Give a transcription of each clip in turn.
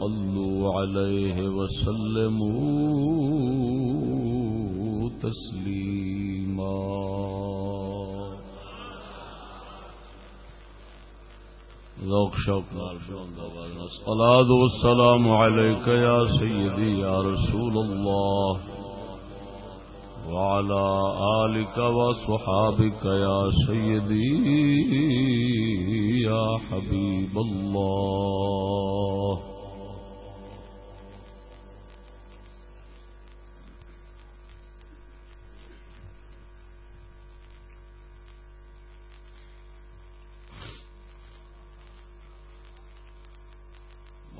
صلوا عليه وسلموا تسليما ذوق شوق الصلاة والسلام عليك يا سيدي يا رسول الله. وعلى آلك وصحابك يا سيدي يا حبيب الله.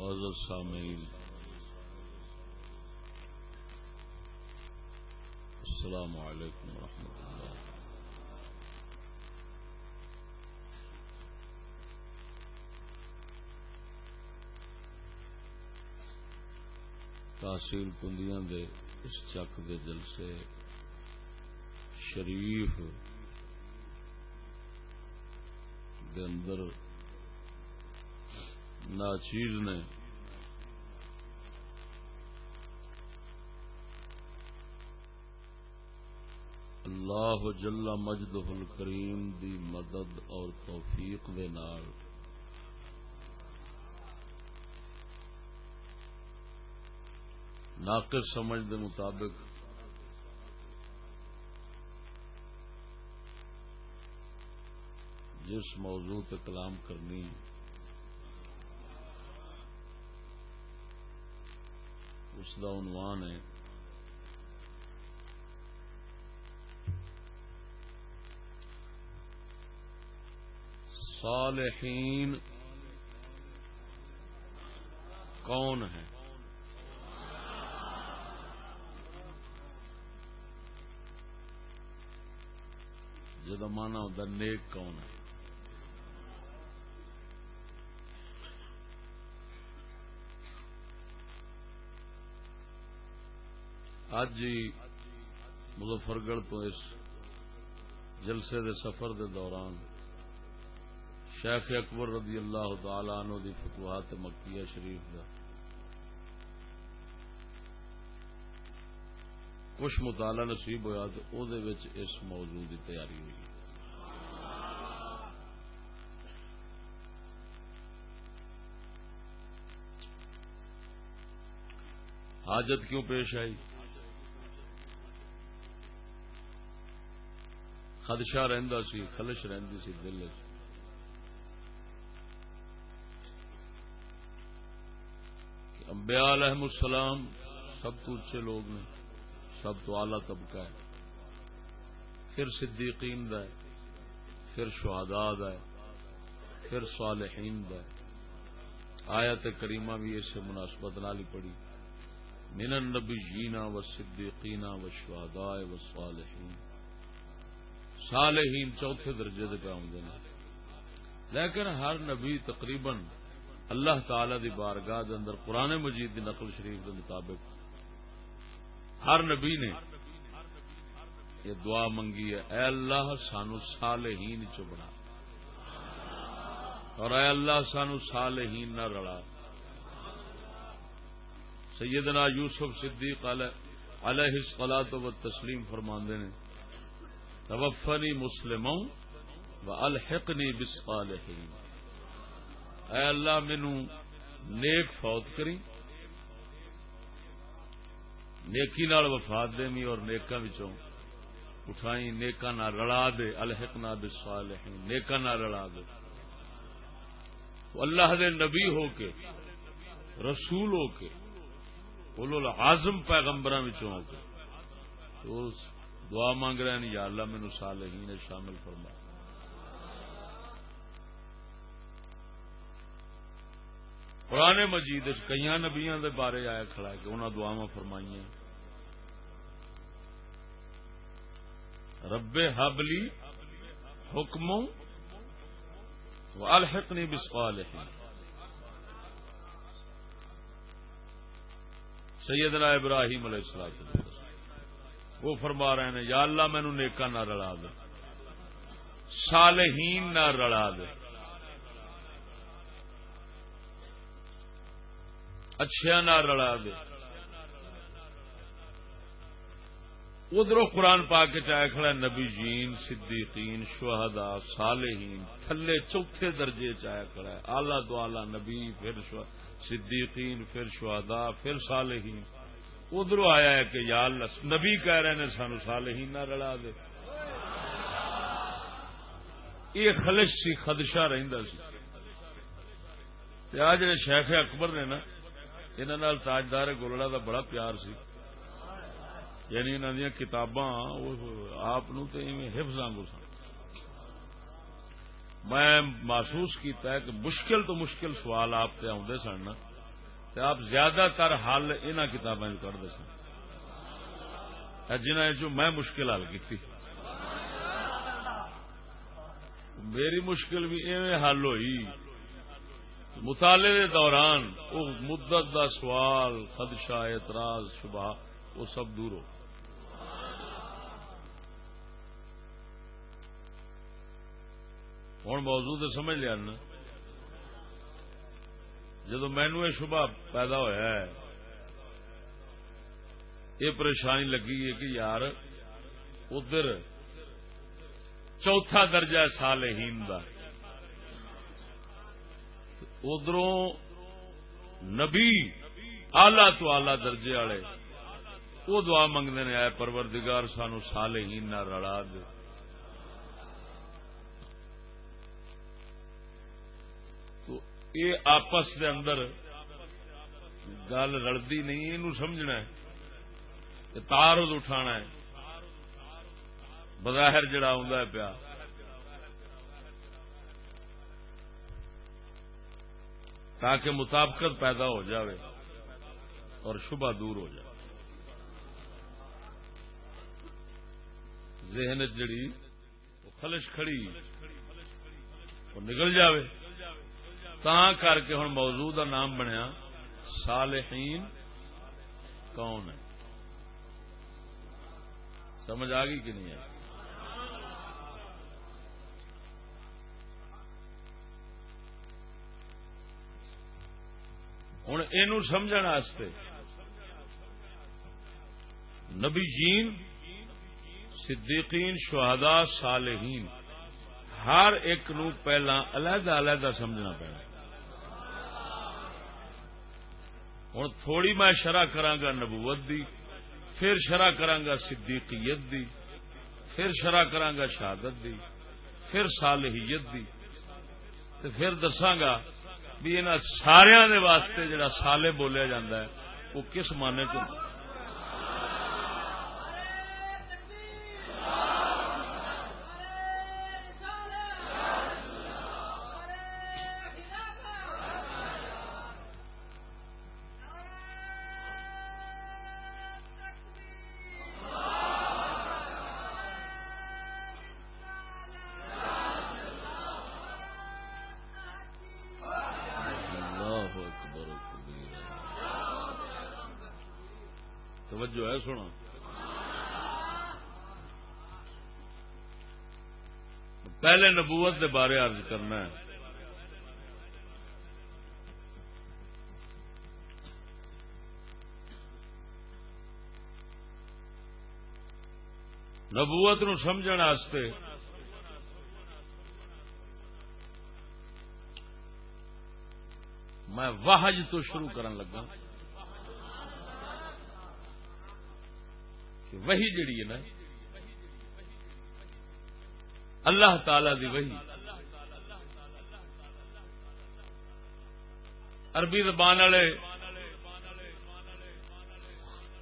معذر سامعين السلام علیکم ورحمۃ اللہ۔ تحصیل کندیاں دے اس چک دے جلسے شریف دے اندر ناچیز نے۔ اللہ جل مجد الکریم دی مدد اور توفیق دے نال۔ ناقص سمجھ دے مطابق۔ جس موضوع تے کلام کرنی اس دا عنوان ہے۔ صالحین کون ہے جب مانا ہوتا نیک کون ہے اج جی مظفر گڑھ تو اس جلسے دے سفر دے دوران شیخ اکبر رضی اللہ تعالی عنہ دی فتوحات مکیہ شریف دا کچھ مطالعہ نصیب ہوا تو او دے وچ اس موضوع دی تیاری ہوئی۔ حاجت کیوں پیش آئی؟ خدشہ رہندا سی، خلش رہندی سی، دل وچ۔ انبیاء علیہ السلام، سب تو اچھے لوگ نے، سب تو اعلی طبقہ ہے۔ پھر صدیقین دا ہے، پھر شہداء دا ہے، پھر صالحین دا ہے۔ آیت کریمہ بھی اس سے مناسبت نالی پڑی من النبیین و صدیقین و شہداء و صالحین چوتھے درجے دے پہ آمدے لیکن ہر نبی تقریباً اللہ تعالی دی بارگاہ دے اندر قرآن مجید دی نقل شریف دے مطابق ہر نبی نے یہ دعا منگی ہے، اے اللہ سانو صالحین چ بنا۔ اور اے اللہ سانو صالحین نہ رڑا سیدنا یوسف صدیق علیہ الصلاۃ و تسلیم فرماندے نے توفنی مسلموں و الحقنی بالصالحین۔ اے اللہ، مینو نیک فوت کری، نیکی نال وفات دینی اور نیکاں وچوں اٹھائی، نیکاں نہ رلا دے، الحقنا بالصالحین، نیکاں نہ رلا دے۔ تو اللہ دے نبی ہو کے، رسول ہو کے، اولو العظم پیغمبراں وچوں ہو کے، تو دعا مانگ رہے ہیں، یا اللہ مینو صالحین شامل فرما۔ قرآن مجید کئی نبیا دے بارے آیا کھڑا کہ انہوں دعا فرمائی رب حبلی حکم الحقنی بسوال سیدنا ابراہیم علیہ السلام۔ وہ فرما رہے ہیں، یا اللہ مینو نیکا نہ رلا دے، صالحین نہ رلا دے۔ اچھا نہ رلا دے۔ ادھر قرآن پا کے چاہے کھڑا نبی جین صدیقین شہدا صالحین، تھلے چوتھے درجے چاہے کھڑا ہے آلہ دو آلہ نبی، پھر صدیقین، پھر شہدا پھر صالحین۔ ادھر آیا ہے کہ یا اللہ، نبی کہہ رہے ہیں سانو صالحین نہ رلا دے۔ یہ خلش سی، خدشہ رہندا سی۔ آ جڑے شیخ اکبر نے نا انہوں تاجدار گولڑا دا بڑا پیار سی۔ یعنی انہوں دیا کتاباں آپ حفظ آگو سن۔ میں محسوس کیتا ہے کہ مشکل تو مشکل سوال آپ سے آدھے سن نا۔ آپ زیادہ تر حل ان کتابیں کرتے سن۔ جنہیں جو میں مشکل حل کی میری مشکل بھی ایویں حل ہوئی۔ مطالعے دوران وہ مدت دا سوال، خدشہ، اعتراض، شبہ وہ سب دور ہو۔ ہوں موضوع تو سمجھ لیا نا۔ جدو مینو یہ شبہ پیدا ہوا ہے، یہ پریشانی لگی ہے کہ یار ادھر چوتھا درجہ سال ہیم کا ادھر نبی آلہ تو آلہ درجے والے، وہ دعا منگتے ہیں آئے پروردگار، سانو سال نہ رڑا دے تو یہ آپس دے اندر گل رلتی نہیں یہ سمجھنا ہے تارد اٹھانا ہے۔ بظاہر جڑا ہوں پیا۔ تاکہ مطابقت پیدا ہو جاوے اور شبہ دور ہو جائے ذہن جڑی، وہ خلش کھڑی، وہ نکل جاوے۔ تا کر کے ہوں موضوع کا نام بنیا صالحین کون ہے سمجھ آ گئی کہ نہیں ہے ہوں یہ سمجھ نبی جین صدیقین شہداء صالحین ہر ایک نو پہلا علیحدہ علیحدہ سمجھنا پڑنا ہوں تھوڑی میں شرح کرانگا نبوت دی، پھر شرح کرانگا صدیقیت دی، پھر شرح کرانگا شہادت دی، پھر صالحیت دی۔ پھر دساگا بھی انہوں سارے واسطے جڑا سالے بولیا جاندہ ہے، وہ کس معنی چ پہلے نبوت کے بارے ارض کرنا ہے۔ نبوت نو سمجھ میں واہج تو شروع کرن لگا۔ کہ وہی جڑی ہے نا اللہ تعالی دی وہی عربی زبان والے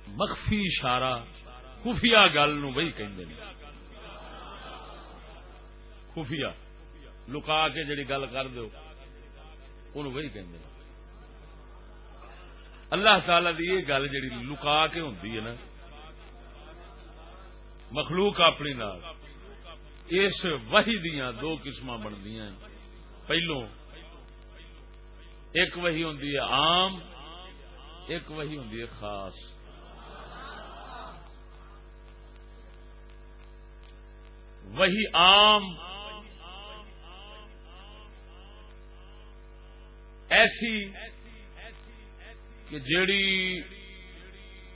مخفی اشارہ خفیہ گل نو وہی کہیں خفیہ لکا کے جڑی گل کر دو ان وہی کہیں اللہ تعالی دی یہ گل جی لکا کے ہوں نا، مخلوق اپنی نال۔ اس وہی دیا دو قسم بنتی پہلو، ایک وہی ہوں عام، ایک وہی ہوں خاص۔ وہی عام، ایسی کہ جیڑی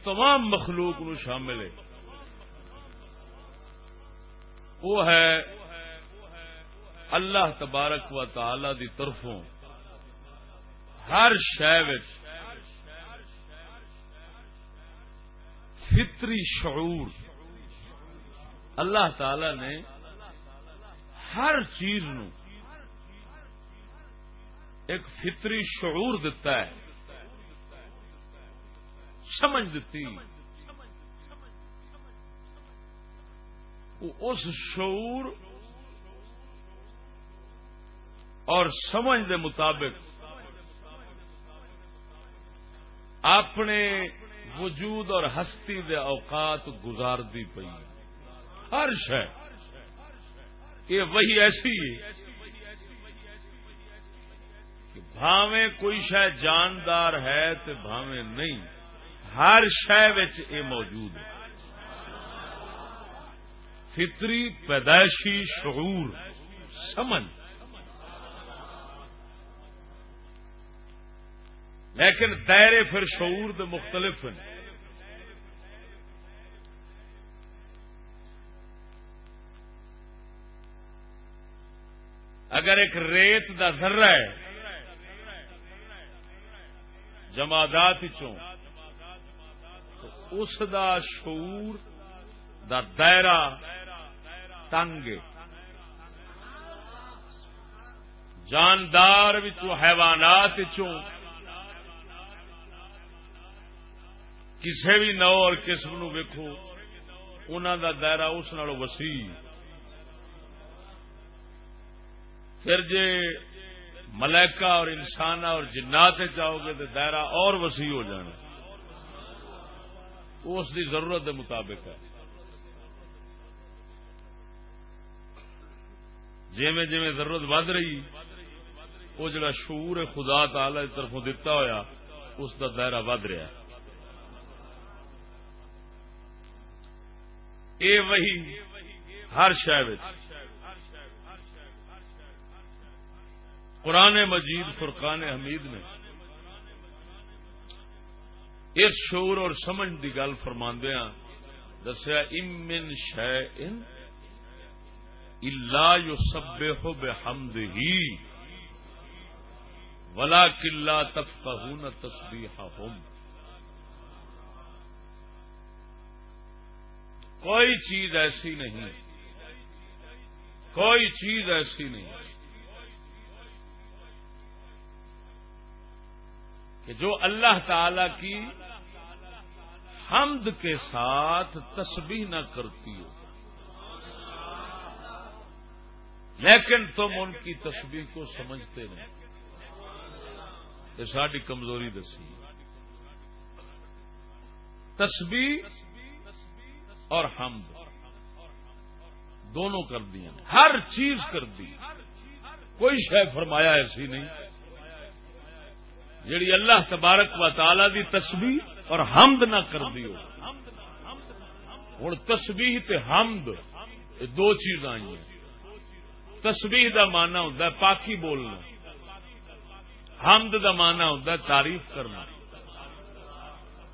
تمام مخلوق نو شامل ہے۔ وہ ہے اللہ تبارک و تعالی دی طرفوں۔ ہر شہ فطری شعور۔ اللہ تعالی نے ہر چیز نو ایک فطری شعور دتا ہے۔ سمجھ دیتی اس شعور اور سمجھ دے مطابق اپنے وجود اور ہستی دے اوقات گزار دی پئی ہر شہ یہ وہی ایسی ہے کہ بھاویں کوئی شہ جاندار ہے تو بھاویں نہیں۔ ہر شہ یہ موجود ہے۔ فطری پیدائشی شعور سمجھ لیکن دائرے پھر شعور دے مختلف ہیں۔ اگر ایک ریت دا ذرہ ہے، جمادات چوں تو اس دا شعور دا دائرہ تنگ۔ جاندار حیوانات کسی بھی نو اور قسم نو ویکو انہوں دا دائرہ اس نالوں وسیع۔ پھر جے ملائکہ اور انسان اور جنات چاہو گے تو دائرہ اور وسیع ہو جانا۔ اس کی ضرورت کے مطابق ہے۔ جی میں جی ضرورت ود رہی، وہ جڑا شعور خدا تعالی طرف دتا ہوا اس کا دائرہ ود رہا اے وہی ہر شہر قرآن مجید، فرقان حمید نے اس شعور اور سمجھ کی گل فرماندیا ہاں، دسیا امن شہ ان اللہ یو سب ہو بے حمد ہی ولا کلا تفقہ نہ تصبیح کوئی چیز ایسی نہیں، کوئی چیز ایسی نہیں کہ جو اللہ تعالی کی حمد کے ساتھ تسبیح نہ کرتی ہو۔ لیکن تم ان کی تصویر کو سمجھتے نہیں۔ یہ ساری کمزوری دسی۔ تسبیح اور حمد۔ دونوں کر دیا ہر چیز کر دی۔ کوئی شے فرمایا ایسی نہیں۔ جیڑی اللہ تبارک و تعالی دی تسبیح اور حمد نہ کر دیو۔ ہوں تسبیح تے حمد دو چیز آئی ہیں تسبیح دا مانا ہوں پاکی بولنا۔ حمد دا مانا ہوں تعریف کرنا۔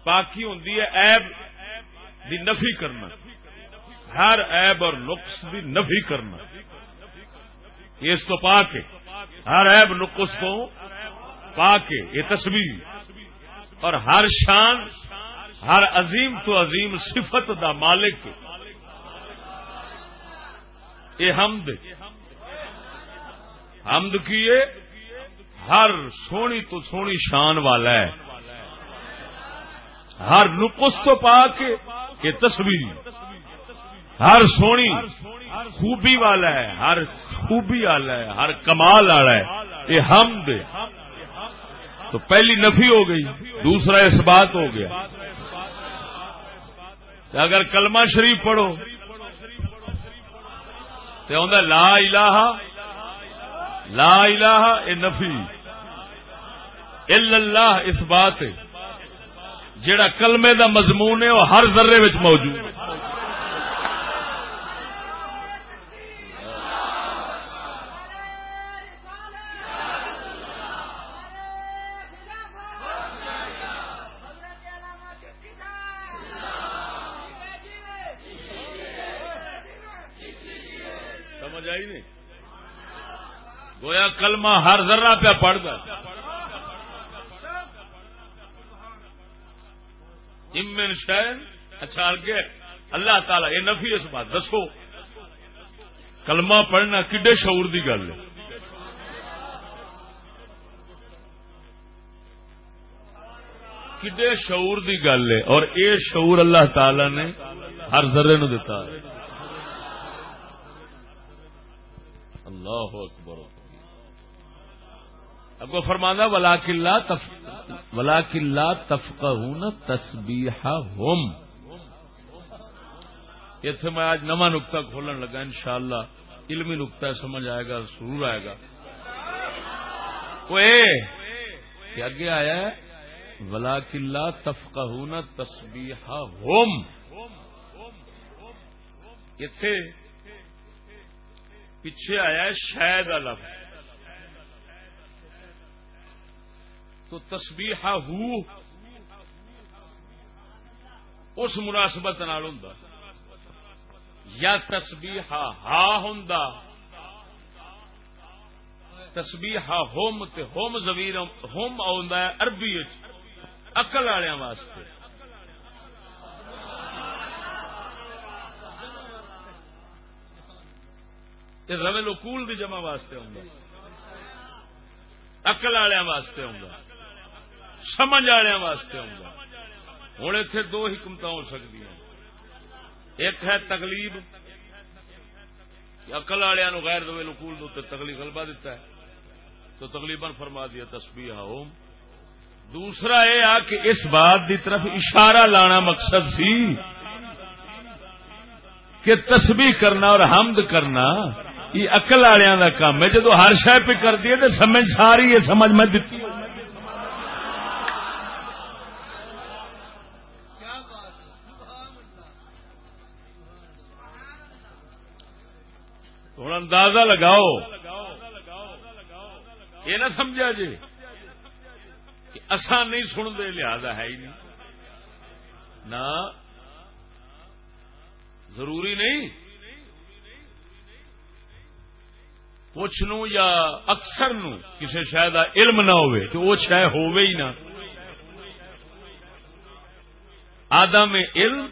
پاکی ہوں ایب دی نفی کرنا۔ ہر ایب اور نقص دی نفی کرنا۔ اس کو پا کے ہر ایب نقص کو پا کے یہ تصویر۔ اور ہر شان، ہر عظیم تو عظیم صفت دا مالک یہ حمد حمد کیے، ہر سونی تو سونی شان والا ہے۔ ہر نقص تو پا کے یہ تصویر۔ ہر سونی خوبی والا ہے، ہر خوبی والا ہے، ہر کمال والا ہے۔ یہ حمد تو پہلی نفی ہو گئی، دوسرا اس بات ہو گیا۔ اگر کلمہ شریف پڑھو، تو لا الہ لا الہ اے نفی اللہ اس بات جڑا کلمے دا مضمون ہے، وہ ہر ذرے موجود کلمہ ہر ذرہ پہ پڑھتا امن شہر اچھا آگے۔ اللہ تعالی، یہ نفی اس بات دسو۔ کلمہ پڑھنا کڈے شعور دی گل ہے؟ کڈے شعور دی گل ہے؟ اور اے شعور اللہ تعالی نے ہر ذرے نو دیتا ہے۔ اللہ اکبر۔ اب فرمانا ولا کلّا ولا کلّا تفقہ ہوں تسبیح ہوم اتنے میں آج نواں نقطہ کھولن لگا، انشاءاللہ۔ علمی نقطہ سمجھ آئے گا، ضرور آئے گا۔ کہ آگے آیا ہے؟ ولا کلّا تفقہ ہوں تسبیح ہوم اتے پیچھے آیا ہے شاید لفظ تو تسبیح ہو اس مناسبت نال ہوں یا تسبیح ہا ہوں تسبیح ہوم تے ہوم زمیر ہوم آ عربی اقل والوں واسطے۔ رویل اکول دی جمع واسطے ہوں اقل والوں واسطے ہوں سمجھ والے واسطے آؤں ہوں اتے دو حکمت ہو سکتی ہیں ایک ہے تکلیف اکل والوں غیر دو نکول دو تکلیف غلبہ دیتا ہے، تو تکلیفن فرما دیا تسبیح ہوم دوسرا یہ آ کہ اس بات دی طرف اشارہ لانا مقصد سی کہ تسبیح کرنا اور حمد کرنا، یہ اقل والوں کا کام ہے۔ جدو ہر شہ پہ کر دیے تو سمجھ ساری یہ سمجھ میں دیتی ہوں ہوں اندازہ لگاؤ۔ یہ نہ سمجھا جی کہ اصا نہیں سنتے، لہذا ہے ہی نہیں۔ نہ، ضروری نہیں۔ کچھ نو یا اکثر نو کسی شاید علم نہ ہوئے تو وہ شہ ہوئے ہی نہ۔ آدم علم،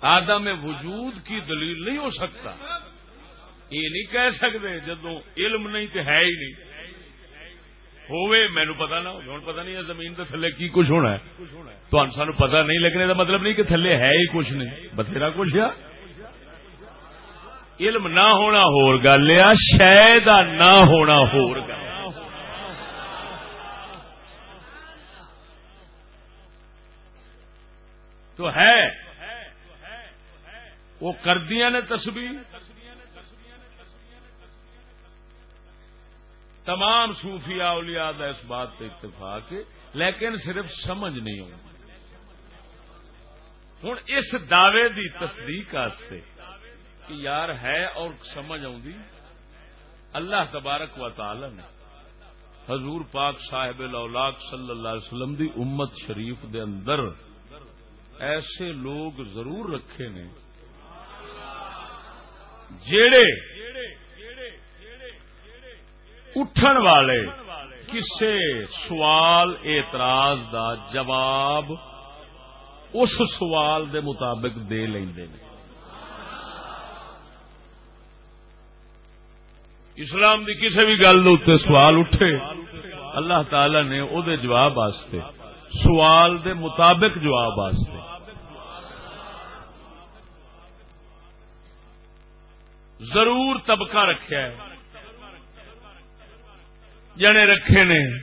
آدم وجود کی دلیل نہیں ہو سکتا۔ یہ نہیں کہہ سکتے جدو علم نہیں تو ہے ہی نہیں۔ ہوئے مینو پتا نہ ہوں پتا نہیں زمین کے تھلے کی کچھ ہونا ہے۔ تو سانو پتا نہیں لیکن یہ مطلب نہیں کہ تھلے ہے ہی کچھ نہیں۔ بتھیرا کچھ ہے علم نہ ہونا ہور گل ہے شاید نہ ہونا ہور گل۔ تو ہے۔ وہ کردیا نے تسبیح۔ تمام صوفیاء اولیاء دا اس بات پہ اتفاق ہے، لیکن صرف سمجھ نہیں ہوں ہوں اس دعوے دی تصدیق آستے کہ یار ہے اور سمجھ آؤں اللہ تبارک و تعالی نے حضور پاک صاحب الاولاق صلی اللہ علیہ وسلم دی امت شریف دے اندر ایسے لوگ ضرور رکھے نے، جیڑے اٹھن والے کسے سوال اعتراض دا جواب اس سوال دے مطابق دے لیندے نے۔ اسلام دی کسی بھی گل اتنے سوال اٹھے، اللہ تعالی نے او دے جواب واسطے، سوال دے مطابق جواب واسطے۔ ضرور طبقہ رکھا ہے۔ جنے رکھے نے۔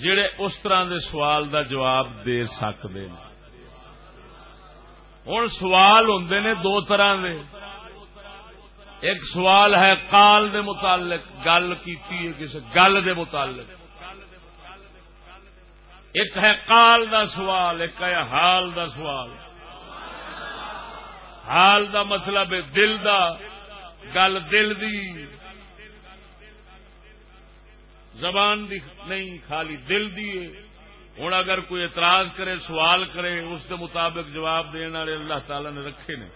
جڑے اس طرح دے سوال دا جواب دے سکتے ہیں ہوں سوال ہوں نے دو طرح دے۔ ایک سوال ہے کال دے متعلق، گل کی کسی گل دے متعلق۔ ایک ہے کال دا سوال، ایک ہے حال دا سوال۔ حال دا مطلب ہے دل دا، گل دل دی۔ زبان دی نہیں، خالی دل دی ہوں اگر کوئی اعتراض کرے، سوال کرے، اس کے مطابق جواب دینے والے اللہ تعالی نے رکھے نے۔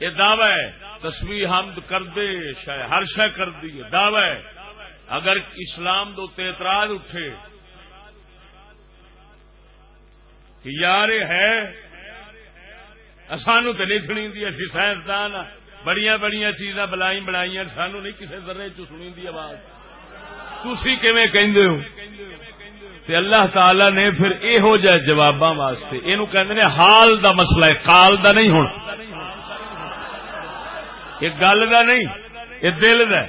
یہ دعوی ہے تصویر حمد کر دے شاید ہر شہ کر دی دعوی ہے، اگر اسلام دو اعتراض اٹھے کہ یار ہے سانو تو لکھنی دی اسی سائنسدان ہاں۔ بڑی بڑی چیزاں بلائی بنائی سانو نہیں کسی ذرے چنی دی آواز۔ تھی کہ اللہ تعالی نے پھر یہو جہ جواب واسطے یہ حال دا مسئلہ ہے کال دا نہیں ہونا۔ یہ گل کا نہیں، یہ دل کا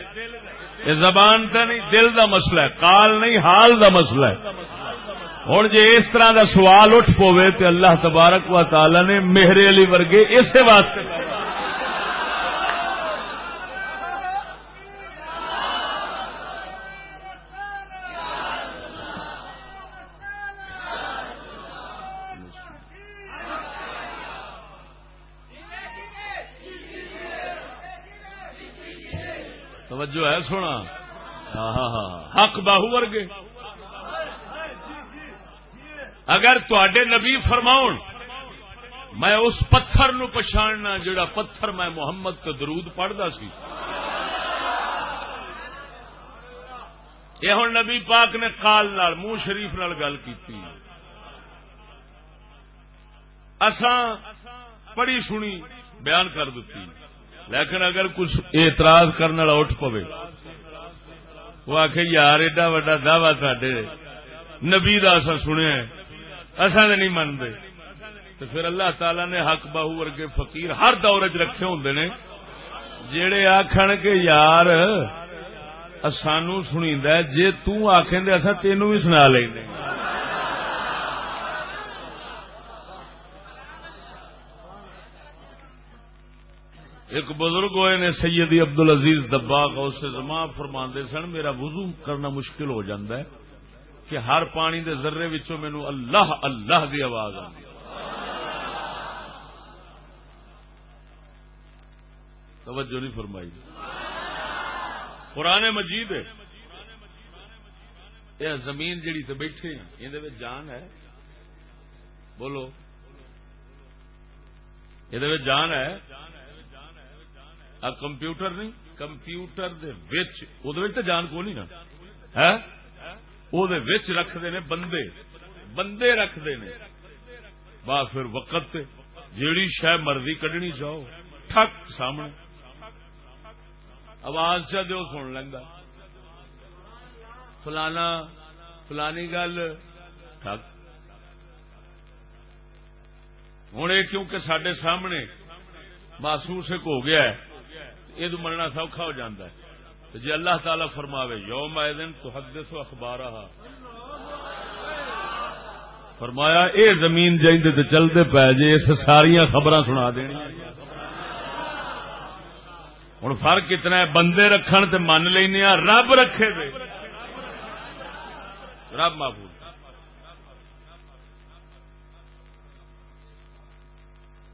یہ زبان کا نہیں، دل کا مسئلہ ہے کال نہیں، حال کا مسئلہ ہے۔ ہوں جی اس طرح کا سوال اٹھ پوے تو اللہ تبارک و تعالی نے میرے علی ورگے اسی واسطے توجہ ہے سونا۔ ہاں، ہاں، ہاں۔ حق باہو ورگے۔ اگر تے نبی فرماؤ میں اس پتھر نو پچھاڑنا جڑا پتھر میں محمد تو درود پڑھتا سی۔ یہ ہوں نبی پاک نے کال نال، منہ شریف نال گل کی اساں پڑھی سنی، بیان کر دیتی لیکن اگر کچھ اعتراض کرنے والا اٹھ پوے، وہ آخ یار، ایڈا وا دعوی تے نبی اصا سنیا اصا نہیں منتے تو پھر اللہ تعالی نے حق باہو ورگے فقیر ہر دور چ رکھے ہوں نے جڑے آخر کہ، یار سانو سنی جی تخ اصا تینوں بھی سنا لیں ایک بزرگ ہوئے نے سیدی عبد العزیز دباغ اسے زماں فرما سن، میرا وضو کرنا مشکل ہو جاتا ہے کہ ہر پانی دے ذرے وچوں مینو اللہ اللہ دی آواز آتی توجہ نہیں فرمائی۔ قرآن مجید ہے۔ یہ زمین جیڑی تے بیٹھے ہیں یہ جان ہے۔ بولو۔ یہ جان ہے۔ کمپیوٹر نہیں، کمپیوٹر جان کو نہیں نا۔ ہاں؟ رکھتے نے بندے بندے رکھتے نے۔ با پھر وقت جیڑی شہ مرضی کڈنی چاہو، ٹھک سامنے۔ آواز چا دو سن لینا فلانا، فلانی گل۔ ٹھک۔ ہوں یہ کیونکہ سڈے سامنے محسوس ایک ہو گیا ہے۔ یہ تو مننا سوکھا ہو جاتا ہے۔ جی اللہ تعالی فرماوے، یوم آئے دن تو حد سو اخبار فرمایا، اے زمین جائیں تو چلتے پی جی اس ساریا خبر سنا دینی۔ ہوں فرق اتنا ہے، بندے رکھن تے من لینا رب رکھے دے۔ رب محبوب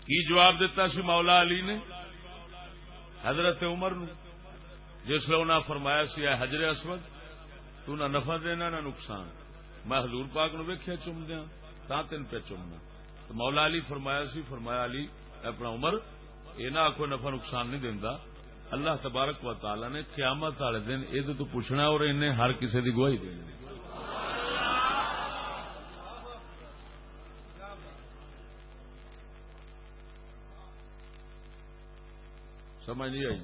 کی جواب دیتا سی مولا علی نے؟ حضرت عمر نو، جس انہاں فرمایا سی، اے حجر اسود، تو نہ نفع دینا، نہ نقصان۔ میں حضور پاک نو ویکھیا چم دیا تا تین پہ چمنا۔ تو مولا علی فرمایا سی، فرمایا علی، اپنا عمر یہ نہ آخو نفع نقصان نہیں دینا اللہ تبارک و تعالی نے قیامت والے دن یہ تو پوچھنا اور انہیں ہر کسی کی گواہی دینی۔ سمجھ نہیں آئی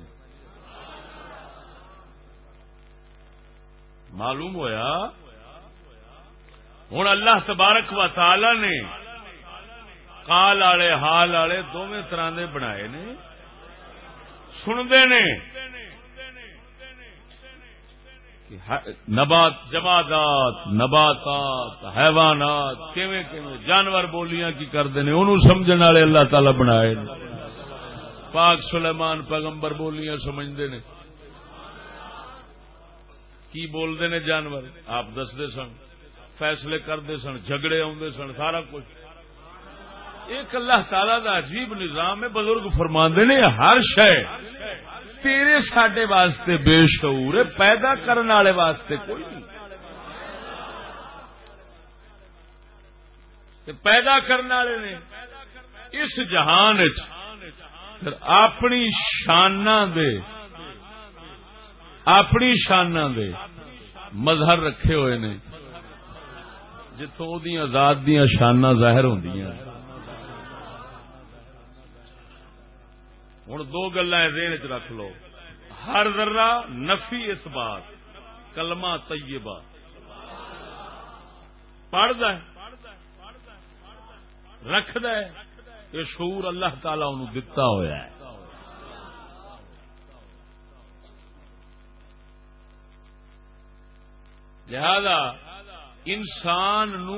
معلوم ہویا؟ ہوں اللہ تبارک و تعالی نے کال آلے حال آلے دونوں طرح دے بنائے نے۔ سنتے نے نبات، جمادات، نباتات، حیوانات، کیویں کیویں جانور بولیاں کی کرتے ہیں انہوں سمجھنے والے اللہ تعالی بنائے نے۔ پاک سلیمان پیغمبر بولیاں سمجھتے نے کی بولتے نے جانور؟ آپ دستے سن، فیصلے کرتے سن، جھگڑے آدھے سن، سارا کچھ۔ ایک اللہ تعالی دا عجیب نظام ہے، بزرگ فرما نے، ہر شہ تیرے ساڈے واسطے بے شعور ہے، پیدا کرنے والے واسطے کوئی نہیں۔ پیدا کرنے والے نے، اس جہان چ اپنی شانہ دے، اپنی شانہ دے مظہر رکھے ہوئے نے جتوں آزاد دیا شانہ ظاہر ہوں ہوں دو گلا ذہن چ رکھ لو۔ ہر ذرا نفی اس بات، کلمہ طیبہ۔ پڑھد رکھد یہ شعور اللہ تعالی انہوں دتا ہوا ہے۔ لہذا انسان نو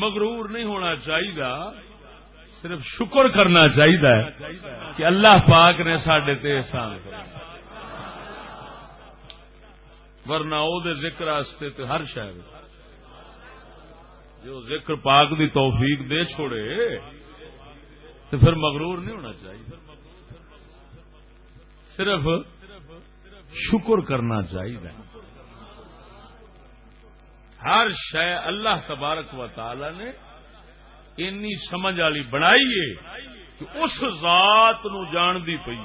مغرور نہیں ہونا چاہیے صرف شکر کرنا چاہیے کہ اللہ پاک نے سڈے احسان ورنہ او دے ذکر آستے تے ہر شہر جو ذکر پاک دی توفیق دے چھوڑے تو پھر مغرور نہیں ہونا چاہیے۔ صرف شکر کرنا چاہیے۔ ہر شہ اللہ تبارک و تعالی نے اینی سمجھ والی بنائی ہے کہ اس ذات نو جان دی پئی۔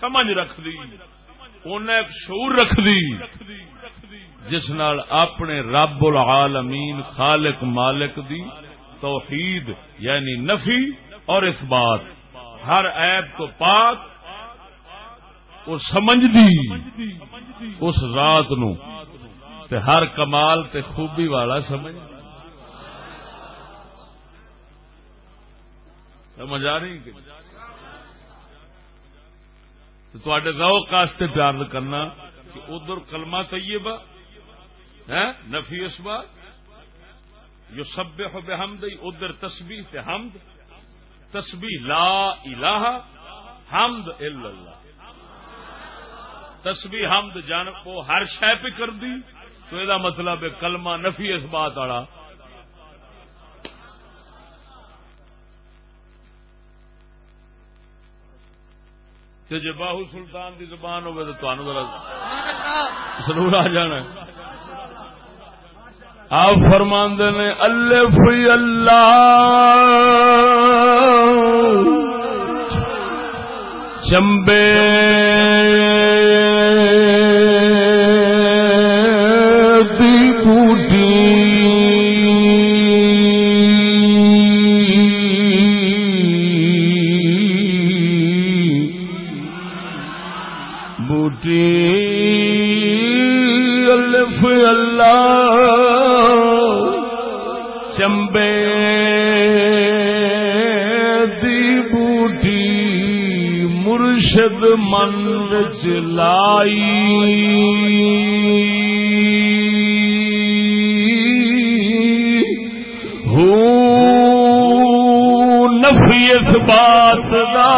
سمجھ رکھ دی انہیں ایک شعور رکھ دی جس نال اپنے رب العالمین خالق مالک دی توحید یعنی نفی اور اثبات ہر عیب کو پاک، وہ سمجھ دی اس ذات نو۔ تے ہر کمال تے خوبی والا سمجھ۔ سمجھ آ رہی تے ذوق واسطے پیار کرنا کہ ادھر کلمہ طیبہ ہے نفی اس بات۔ جو سب ہو بے حمد ادھر تسبیح تے حمد، تسبیح لا الہ، حمد اللہ۔ تسبیح، حمد جان کو ہر شہ پہ کر دی، تو یہ مطلب ہے کلمہ نفی اس بات والا۔ جی باہو سلطان کی زبان ہوگی تو تمہیں ذرا ضرور آ جانا ہے۔ آپ فرماندے نے الف اللہ۔ چمبے من چلائی نفی اس بات دا۔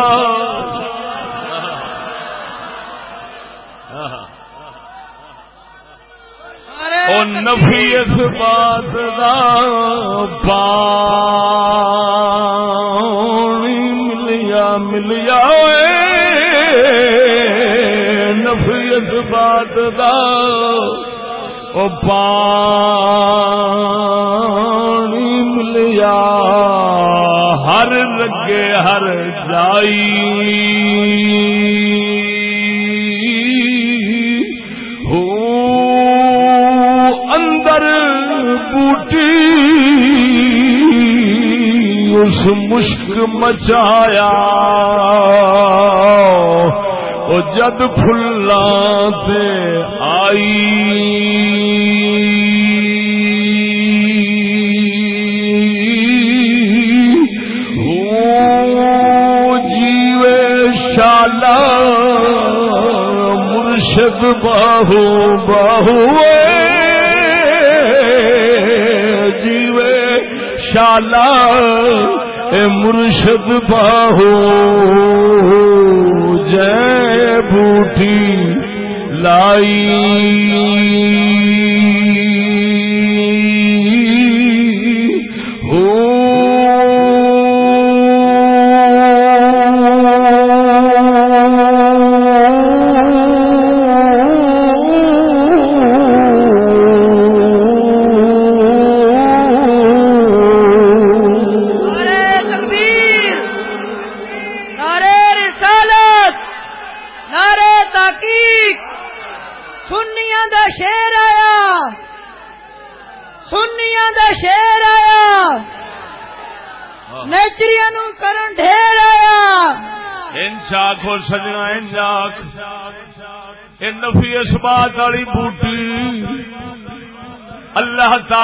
نفی اس بات دا۔ پانی ملیا ملیا نفیت بات دا او پانی ملیا ہر لگے ہر جائی۔ اس مشک مچایا وہ جد فلا سے آئی جیوے شالا مرشد باہو باہو شالا اے مرشد باہو جے بوٹی لائی۔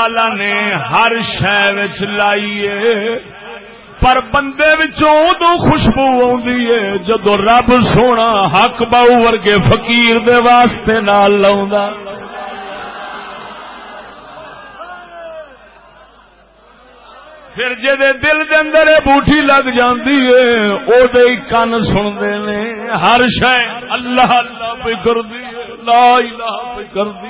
تعالی نے ہر شہ لائیے پر بندے ادو خوشبو آ جدو رب سونا حق باؤ ورگے فقیر دے واسطے نال لا پھر جی دل دے اندر بوٹھی لگ جاندی ہے او دے کن سنتے نے۔ ہر شہ اللہ اللہ پہ کر دی لا الہ پہ کر دی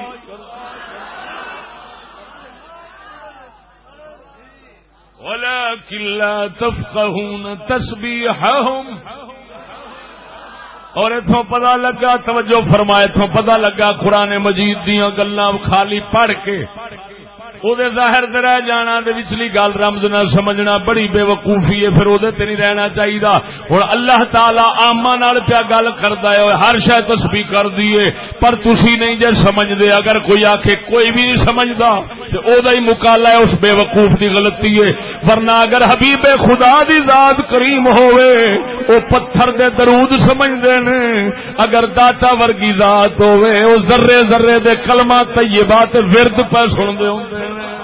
ولكن لا تفقهون تسبيحهم. اور اتوں پتا لگا، توجہ فرمائے اتوں پتا لگا قرآن مجید دیا گلا خالی پڑھ کے وہ ظاہر رہ جانا وچلی گل رمز نہ سمجھنا، بڑی بے وقوفی ہے، پھر وہ نہیں رہنا چاہیے ہوں اللہ تعالی آما پیا گل کرتا ہے ہر شاید تسبی کر دیے پر تھی نہیں جی سمجھتے اگر کوئی آخ کوئی بھی نہیں ہی مکالا ہے، اس بے وقوف کی غلطی ہے۔ ورنہ اگر حبیب خدا دی ذات کریم ہوئے، او پتھر دے درود سمجھتے نے۔ اگر داتا ورگی ذات ہوئے وہ ذرے ذرے دے کلمہ طیبات ورد پہ سنتے ہوں۔ اللہ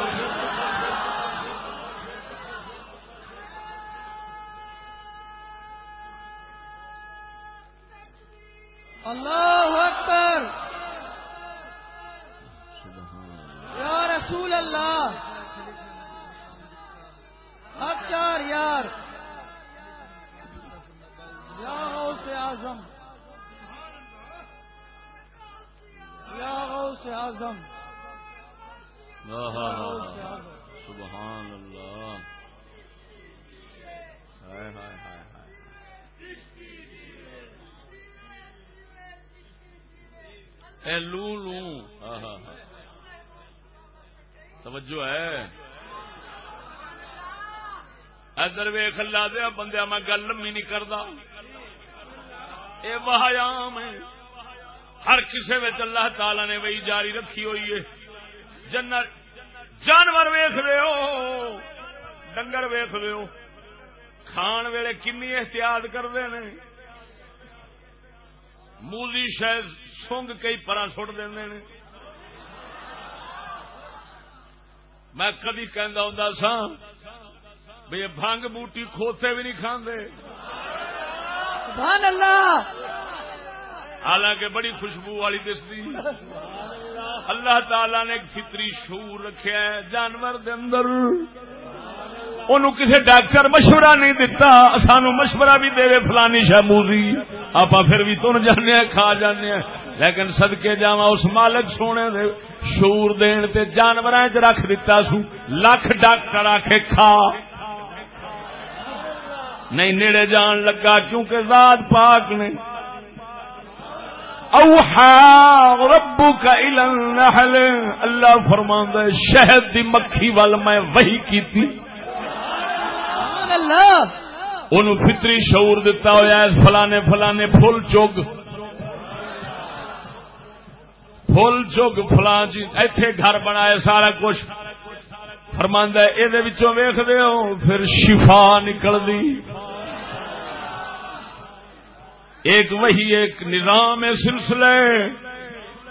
غوث اعظم۔ سبحان اللہ۔ ہائے ہائے ہائے لو لو توجہ ہے۔ ادھر ویخ لا دیا بندیا میں گل لمبی نہیں کرتا یہ وہیام ہے۔ ہر کسی اللہ تعالی نے وہی جاری رکھی ہوئی ہے۔ جانور ویخ ہو، ڈنگر ویخ ہو۔ کھان ویلے کنی احتیاط کرتے ہیں مولی شاید سونگ کئی پرا سٹ دے میں کدی کہہ ہوں سا بھائی بھنگ بوٹی کھوتے بھی نہیں کھانے حالانکہ بڑی خوشبو والی دستی۔ اللہ تعالی نے ایک فطری شور رکھا ہے جانور دے اندر۔ انہوں کسی ڈاکٹر مشورہ نہیں دتا، سانو مشورہ بھی دے فلانی شاہ آپ پھر بھی تن جانے کھا جانے لیکن سدکے جا اس مالک سونے دے شور دین تے جانور رکھ دتا سو۔ لکھ ڈاکٹر آخ کھا۔ نہیں، نیڑے جان لگا کیونکہ ذات پاک نے۔ اوحا ربو کا النحل. اللہ فرمان شہد دی مکھی وال میں وہی کی تھی ان فطری شعور دتا ہوا فلانے فلانے فل چوگ۔ فل چگ فلان جی ایتھے گھر بنائے سارا کچھ۔ فرماندہ یہ ویخ دے ہو پھر شفا نکل دی ایک وہی، ایک نظام ہے سلسلے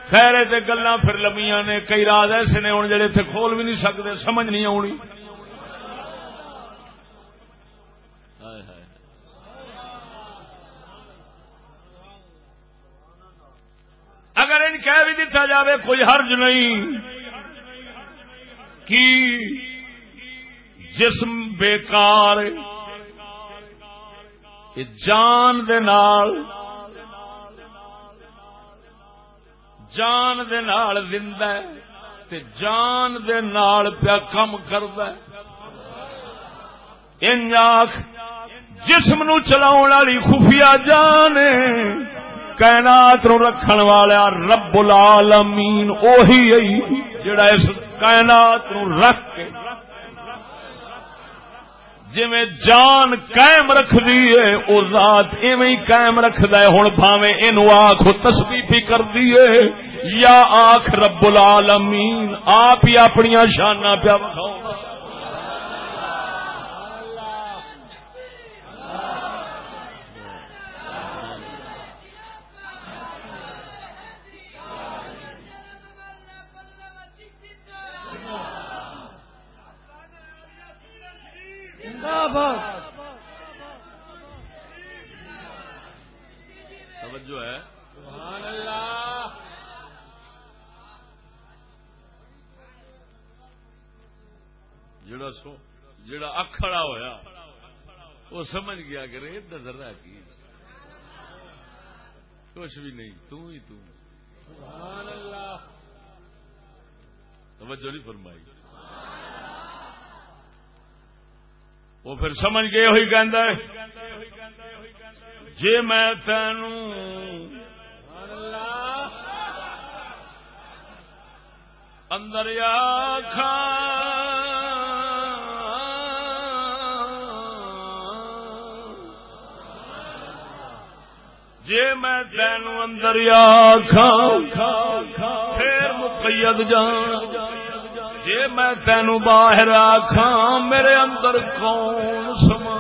خیر گلا پھر لمیاں نے، کئی راز ایسے نے ہوں جڑے تھے کھول بھی نہیں سکتے سمجھ نہیں آنی اگر ان کہہ بھی دیتا جاوے کوئی حرج نہیں کہ جسم بیکار یہ جان دے نال، جان دے نال زندہ ہے تے جان دے نال پیا کم کردا ہے۔ ان آخ جسم نو چلاؤ والی خفیہ جان کائنات نو رکھن والا رب العالمین اوہی ہے، جڑا اس کائنات نو رکھ کے جویں جان قائم رکھ دیے او ذات ایویں قائم رکھدا ہے، ہن بھاویں اینو آکھ تسبیح بھی کر دیے یا آکھ رب العالمین، آپ ہی اپنی شاناں پیا وکھاؤ زندہ باد توجہ ہے۔ سبحان اللہ جڑا سو جڑا اکھڑا ہویا، وہ سمجھ گیا کہ ریت نظر رہا کی۔ کچھ بھی نہیں، تو ہی تو۔ سبحان اللہ توجہ نہیں فرمائی۔ وہ پھر سمجھ گئے ہوئی کہندا ہے۔ جے میں تینوں سبحان اللہ اندر آخا جے میں تینو اندر آخا پھر مقید جان جے میں تینو باہر آخا میرے اندر کون سما؟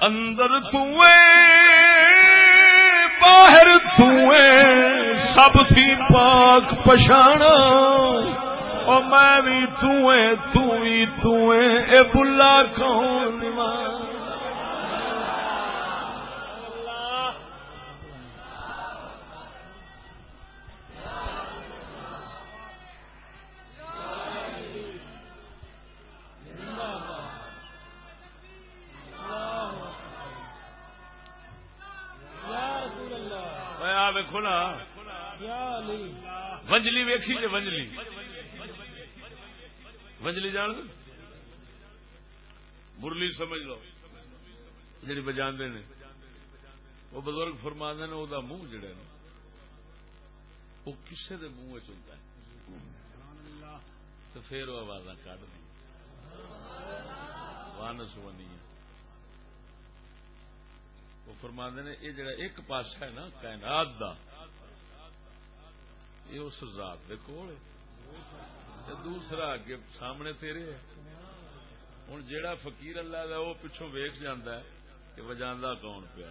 اندر باہر سب تھی پاک پچھانا اور میں بھی تھی اے بلا کون نمان نا ونجلی ویکھی جی ونجلی ونجلی جان مرلی سمجھ لو۔ جی بجا نے۔ وہ بزرگ فرما نے وہ منہ جڑا نا وہ کسے دے منہ چلتا ہے۔ تو پھر وہ آواز کٹ دی۔ وانس ونی وہ فرما نے یہ جڑا ایک پاسا ہے نا، کائنات دا۔ یہ اس ذات دے کول ہے۔ دوسرا اگے سامنے تیرے ہے۔ ہوں جیڑا فقیر اللہ دا وہ پچھوں ویخ جاندہ ہے کہ وجاندہ کون پیا۔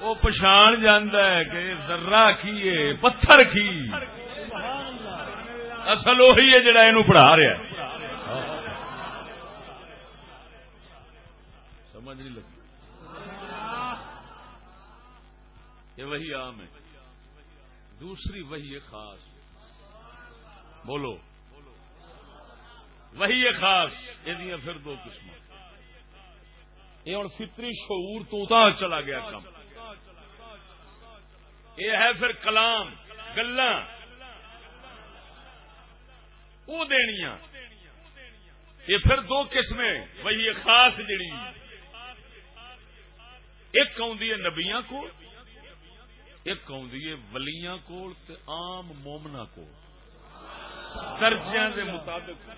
وہ پچھان جاندہ ہے کہ ذرہ کی ہے، پتھر کی۔ اصل وہی ہے جڑا اینو پڑھا رہا ہے۔ سمجھ نہیں لگی۔ یہ وہی عام ہے۔ دوسری وہی خاص۔ بولو۔ وہی ہے خاص۔ یہ پھر دو قسم۔ یہ ہوں فطری شعور تو اتنا چلا گیا کم یہ ہے پھر کلام گلا وہ دنیا یہ پھر دو قسمیں۔ وہی خاص جڑی۔ ایک آدھی ہے نبیاں کو ایک آدھی ہے، ولیاں کول تے عام مومنا کو درجیاں دے مطابق۔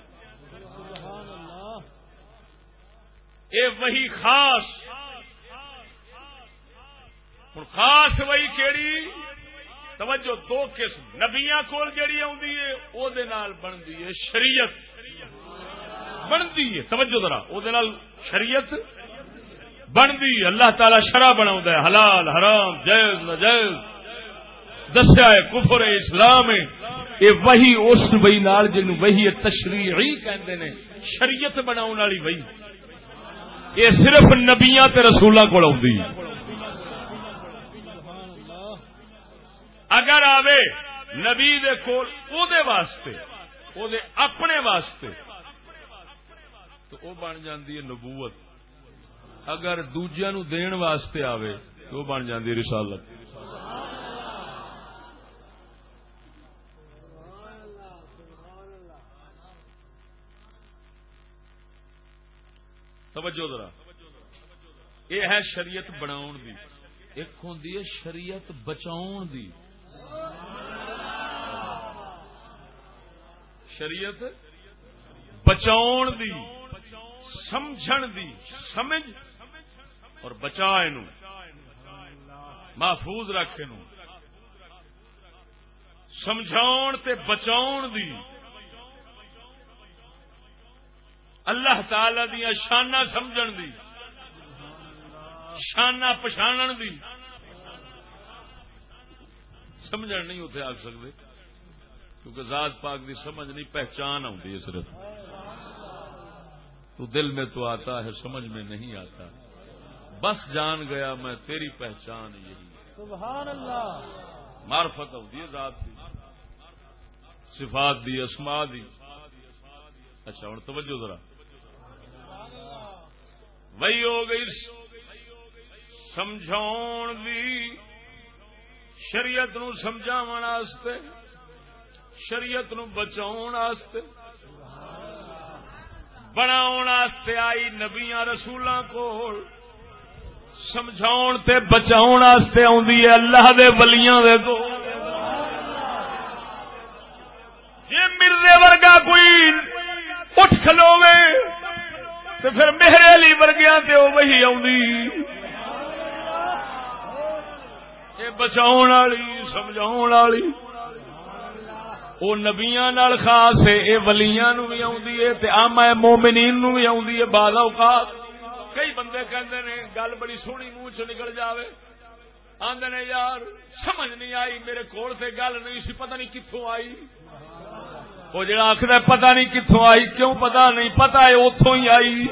اے وہی خاص۔ ہوں خاص وہی کیڑی؟ توجہ دو قسم نبیاں کول جڑی آدھی ہے وہ بنتی ہے شریعت۔ بنتی ہے، توجہ ذرا وہ شریعت۔ بنتی اللہ تعالی شرح بنا ہے، حلال، حرام، جائز نجائز دسیا ہے، کفر ہے، اسلام ہے۔ یہ وہی اس وہی نال جن وہی تشریعی کہندے نے، شریعت بناؤ والی وہی یہ صرف نبیاں تے رسولاں کول آندی اگر آوے نبی دے کول او دے واسطے او دے اپنے واسطے، تو او بن جاندی ہے نبوت۔ اگر دوجیا نو دین واسطے آوے تو بن جاندی رسالت۔ توجہ ذرا۔ یہ ہے شریعت بناؤ دی۔ ایک ہوں شریعت بچاؤ دی۔ شریعت بچاؤ دی، سمجھن دی، سمجھ اور بچا محفوظ رکھ سمجھاؤ تے بچاؤ دی۔ اللہ تعالی دیا شانہ سمجھن دی۔ شانہ پچھان دی۔ سمجھ نہیں اتنے آ سکتے کیونکہ ذات پاک دی سمجھ نہیں، پہچان آتی ہے صرف۔ تو دل میں تو آتا ہے، سمجھ میں نہیں آتا۔ بس جان گیا میں تیری پہچان یہی سبحان اللہ۔ مارفت ہوتی ہے ذات دی۔ صفات دی اسما دی۔ اچھا ہوں توجہ ذرا۔ وہی ہو گئی سمجھاؤ دی شریعت نو شریعت نو بچاؤ بنا آئی نبیا رسولوں کو سمجھاؤ تے بچاؤ آدھی ہے، اللہ دے بلیاں دے کو جی مرزے ورگا کوئی اٹھ کھلوے تو پھر میرے علی ورگیا تو وہی آ بچاؤ والی سمجھاؤ والی وہ نبیا خاص ہے یہ ولیاں نو بھی آدھی آم مومنین نو بھی آدھی ہے بعض اوقات۔ کئی بندے کہندے نے، گل بڑی سونی منہ چ نکل جاوے۔ آدھے نے، یار، سمجھ نہیں آئی، میرے کول سے گل نہیں سی، پتہ نہیں کتوں آئی۔ وہ جڑا آخر پتہ نہیں کتوں آئی، کیوں پتہ نہیں پتا ہے اتوں ہی آئی۔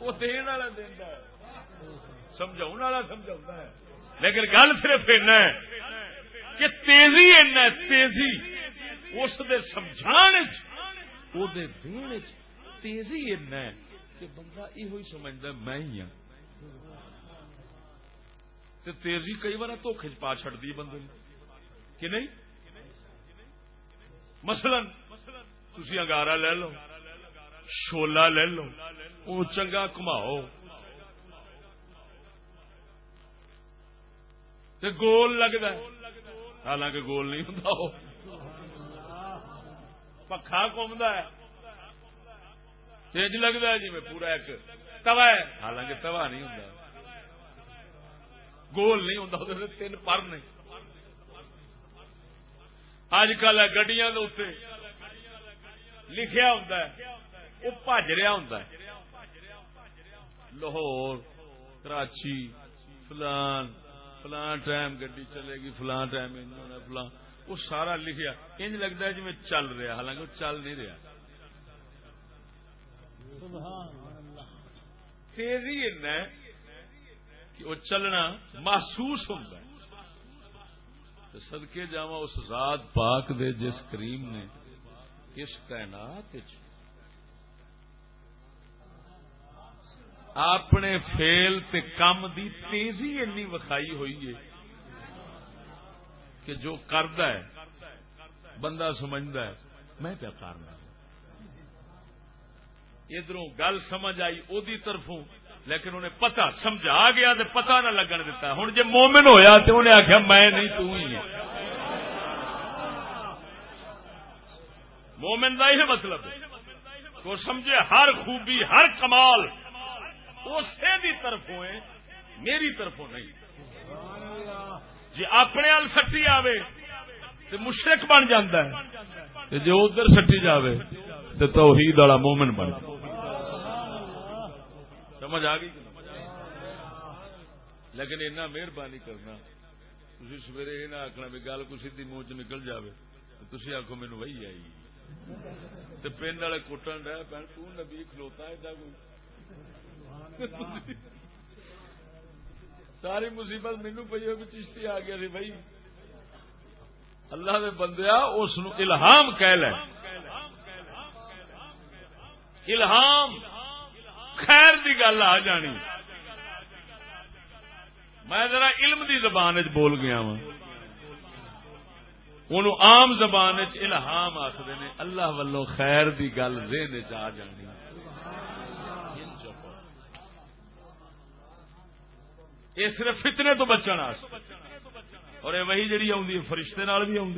وہ دین والا دینا سمجھاؤ والا سمجھا ہے۔ لیکن گل صرف ایسا کہ تیزی ایسا تیزی۔ اس دے سمجھان دین تیزی ایسا کہ بندہ یہ سمجھتا میں ہی ہوں تیزی کئی بار دھوکھے پا چڑتی بندے کہ نہیں؟ مثلا تھی انگارا لے لو شولا لے لو وہ چنگا کماؤ۔ تے گول لگتا حالانکہ گول نہیں ہوں پکھا کمتا ہے۔ چینج لگتا ہے جی میں پورا ایک توا ہے۔ حالانکہ توا نہیں ہوں گول نہیں ہوں تین پر نے۔ اج کل گڈیا لکھیا ہوں وہ بج رہا ہوں لاہور، کراچی، فلان فلاں ٹائم گڈی چلے گی فلاں ٹائم فلاں وہ سارا لکھیا۔ انج لگتا ہے جی میں چل رہا، حالانکہ وہ چل نہیں رہا۔ تیزی کہ وہ چلنا محسوس ہوتا ہے۔ سدکے جا اس ذات پاک دے جس کریم نے اس کائنات اپنے فیل تے کم دی تیزی اینی وکھائی ہوئی ہے کہ جو کرد ہے، بندہ سمجھتا ہے، میں کیا کرنا ادھر گل سمجھ آئی ادی طرفوں، لیکن انہیں پتا سمجھا گیا تو پتا نہ لگن دیتا ہوں جی مومن ہویا تو انہیں آخیا میں نہیں، تو ہی مومن کا یہ مطلب تو سمجھے ہر خوبی، ہر کمال اسی دی طرف ہوئے میری طرفوں نہیں۔ جی اپنے ال سٹی آوے تو مشرق بن جاتا ہے جی ادھر سٹی جاوے تو توحید والا مومن بن سمجھ آ گئی لیکن اتنا مہربانی کرنا تھی سویرے یہ نہ آخنا بھی گل کسی سیدھی منہ چ نکل جائے تھی آخو مینو وہی آئی جی۔ تو پنڈ والے کٹن رہے پہن تبھی کھلوتا ہے کوئی؟ ساری مصیبت مینو پی ہو چشتی آ گیا سی بھائی اللہ دے بندیا اس الہام کہہ لے۔ الہام خیر دی گل آ جانی۔ میں ذرا علم دی زبان چ بول گیا وا ان عام زبان چ الہام آخر نے، اللہ ولو خیر دی گل ذہن چ آ جانی۔ یہ صرف فتنے تو بچن اور یہ وہی جڑی آؤں فرشتے نال بھی آؤں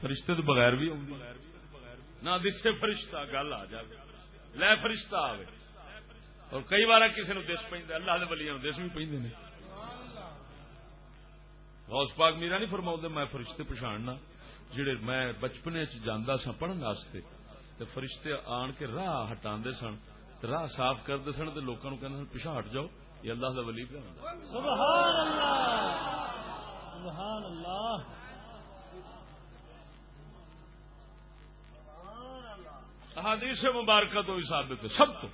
فرشتے تو بغیر بھی آؤں نہ دسے فرشتہ گل آ جائے لے فرشتہ آئے اور کئی بار کسی نے دس پہ اللہ کے بلیاں دس بھی پہ غوث پاک میرا نہیں فرما میں فرشتے پچھاڑنا جڑے میں بچپنے جانا سا پڑھنے واسطے، تے فرشتے آن کے راہ ہٹا سن راہ صاف کرتے سن تو لوگوں کہ پیچھا ہٹ جاؤ، یہ اللہ کا ولی پہ سبحان اللہ۔ سبحان اللہ۔ حدیث مبارکہ تو ثابت ہے، سب تو۔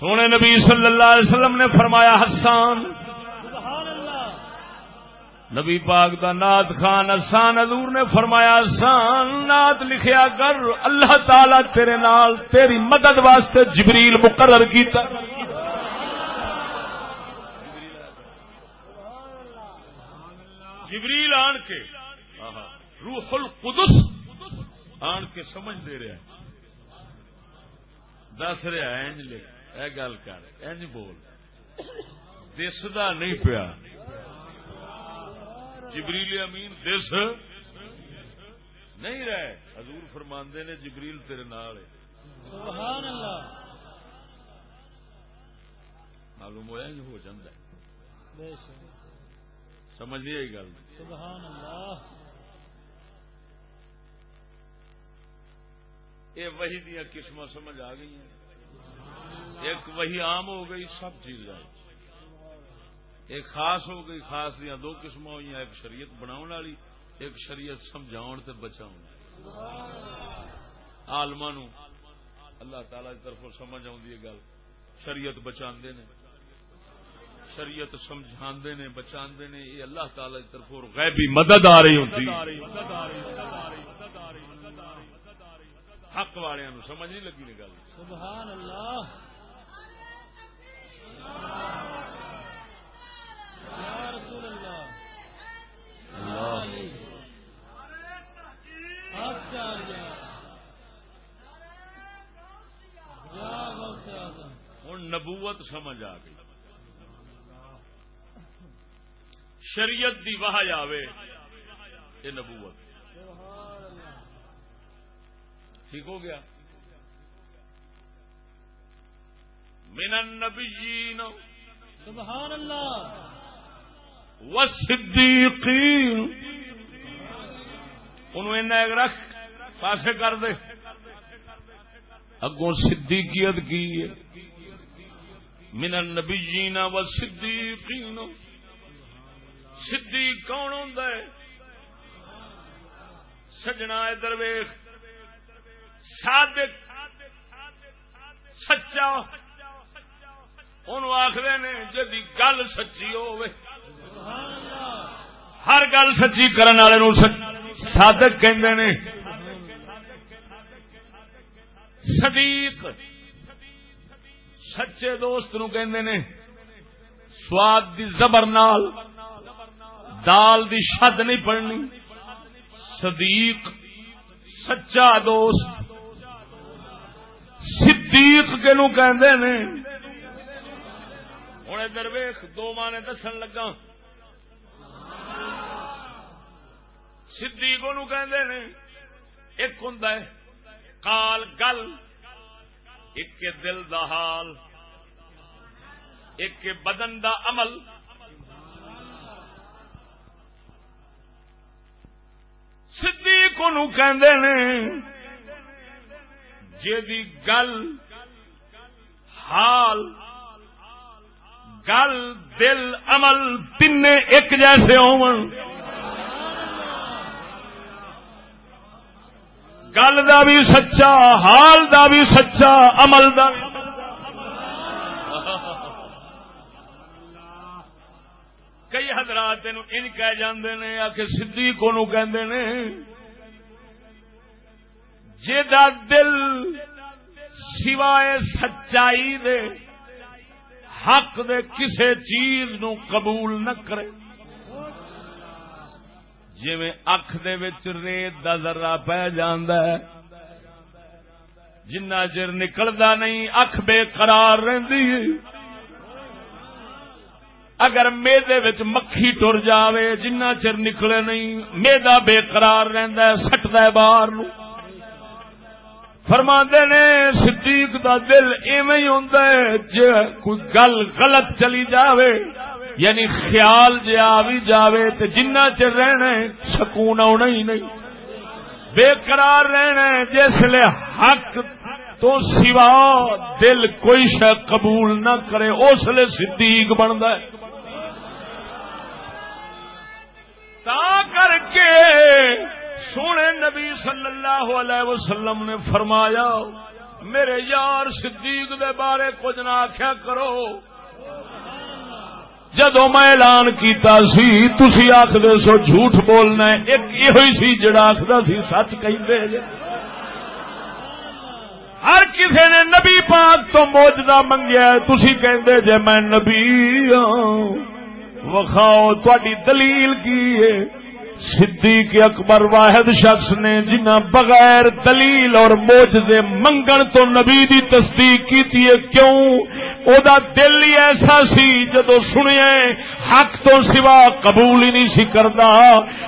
سونے نبی صلی اللہ علیہ وسلم نے فرمایا، حسان، نبی پاک دا نات خان، حسان حضور نے فرمایا، حسان نات لکھیا کر، اللہ تعالی تیرے نال تیری مدد واسطے جبریل مقرر کیتا۔ جبریل آن کے، روح القدس آن کے سمجھ دے رہا ہے۔ دس رہا اینج لے اے گل کر اینج بول۔ دسدا نہیں پیا۔ جبریل امین دس۔ نہیں رہے۔ حضور فرماندے نے جبریل تیرے نال ہے۔ سبحان اللہ۔ معلوم ہوا انج ہو جاندہ ہے۔ سمجھ نہیں آئی گل۔ سبحان اللہ۔ یہ وہی دیا قسم سمجھ آ گئی ہیں ایک وہی عام ہو گئی، سب چیز آئی ایک خاص ہو گئی، خاص دیا دو قسم ہوئی ایک شریعت بناؤ والی، ایک شریعت سمجھاؤ تے بچاؤ آلما نو اللہ تعالی کی طرف سمجھ آئی گل۔ شریعت بچا نے۔ شریعت سمجھا نے بچا نے، یہ اللہ تعالی کی طرف غیبی مدد آ رہی ہوتی حق والے سمجھ نہیں لگی گل۔ سبحان اللہ۔ یا رسول اللہ۔ آچاریہ یا غوث اعظم ہوں نبوت سمجھ آ گئی۔ شریعت دی واہ آوے یہ نبوت۔ ٹھیک ہو گیا۔ من النبیین سبحان اللہ۔ والصدیقین۔ انہوں ایک رکھ پاسے کر دے۔ اگوں صدیقیت کی ہے۔ من النبیین والصدیقین۔ صدیق کون ہوندا ہے؟ سجنا ادھر ویکھ صادق، سچا۔ آخر نے، جدی گل سچی ہوے ہر گل سچی کرنے والے صادق کہندے نے۔ صدیق، سچے دوست نو کہندے نے۔ سواد دی زبر نال، دال دی شد نہیں پڑنی۔ صدیق، سچا دوست۔ صدیق کے نو کہندے نے. ہوں ادھر ویخ، دو مانے دسن لگا. صدیق نو کہندے نے، ایک ہوں کال گل، ایک کے دل دا حال، ایک کے بدن دا عمل. صدیق نو کہندے نے جی گل، حال، گل، دل، عمل تین ایک جیسے ہو گل دا بھی سچا، حال دا بھی سچا، عمل دا بھی کئی حضرات ان کہہ جاندے نے آ کے صدیق نو کہندے نے جا دل سوائے سچائی دے، حق دے کسے چیز نو قبول نہ کرے۔ جی اکھ دے وچ ریت دا ذرہ پہ جاندا ہے، جنہ چر نکلدا نہیں، اکھ بے قرار رہندی ہے۔ اگر میدے وچ مکھی ٹر جاوے، جنہ چر نکلے نہیں میدا بے قرار رہندا ہے، سٹدا ہے باہر نو۔ فرما نے، صدیق دا دل ایویں ہی ہوندا ہے، جے کوئی گل غلط چلی جاوے یعنی خیال جے آ بھی جاوے تے جنہ چر رہنا سکون آنا ہی نہیں۔ بے قرار رہنا جس لے حق تو سوا دل کوئی شہ قبول نہ کرے، اس لیے صدیق بنتا ہے۔ تا کر کے سونے نبی صلی اللہ علیہ وسلم نے فرمایا، میرے یار صدیق دے بارے کچھ نہ آخیا کرو۔ جدو میں اعلان کیتا سی تھی آخر سو جھوٹ بولنا ایک یہ سی جڑا آخر سی، سچ کہ ہر کسی نے نبی پاک تو موجدہ منگیا تھی کہ جے، میں نبی ہوں وکھاؤ تھی دلیل کی ہے؟ صدیق اکبر واحد شخص نے جنہ بغیر دلیل اور موجدے منگن تو نبی دی تصدیق کی کیوں؟ او دا دل ہی ایسا سی جدو سنیا حق تو سوا قبول ہی نہیں سی کردا،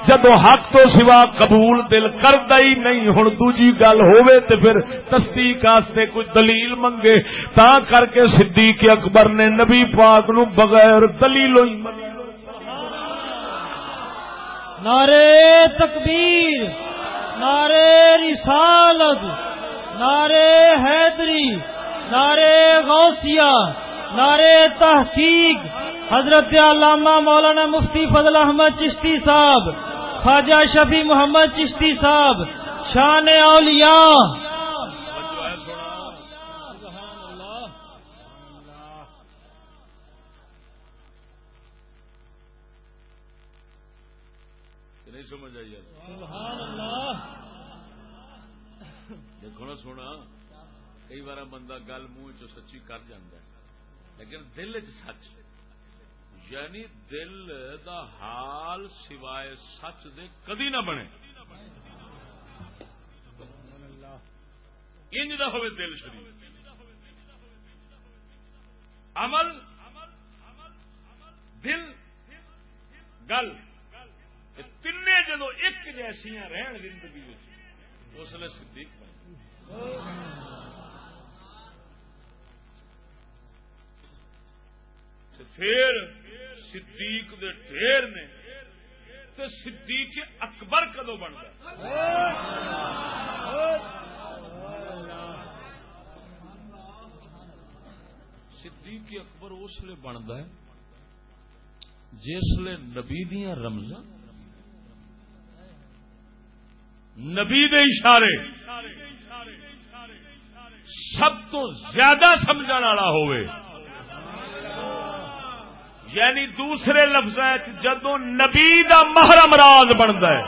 جدو حق تو سوا قبول دل کردا ہی نہیں، ہن دوجی گل ہووے تے پھر تصدیق واسطے کوئی دلیل منگے، تا کر کے صدیق اکبر نے نبی پاک نو بغیر دلیل ہی منگے نعرے تکبیر نعرے رسالت نعرے حیدری نعرے غوثیہ نعرے تحقیق۔ حضرت علامہ مولانا مفتی فضل احمد چشتی صاحب، خواجہ شفیع محمد چشتی صاحب، شان اولیاء۔ بندہ گل منہ چ سچی کر جاندہ ہے لیکن دل چ سچ۔ یعنی دل دا حال سوائے سچ دے کدی نہ بنے۔ انج دا ہوئے دل شریف۔ عمل دل گل۔ تین جدو ایک جیسیا رہن زندگی اس لیے صدیق بنے پھر صدیق دے ڈھیر نے تو صدیق اکبر کدو بنتا صدیق اکبر اس لیے بنتا ہے جس نبی دیا رمز نبی دے اشارے سب تو زیادہ سمجھ والا ہوئے۔ یعنی دوسرے لفظ جدو نبی دا محرم راز بنتا ہے،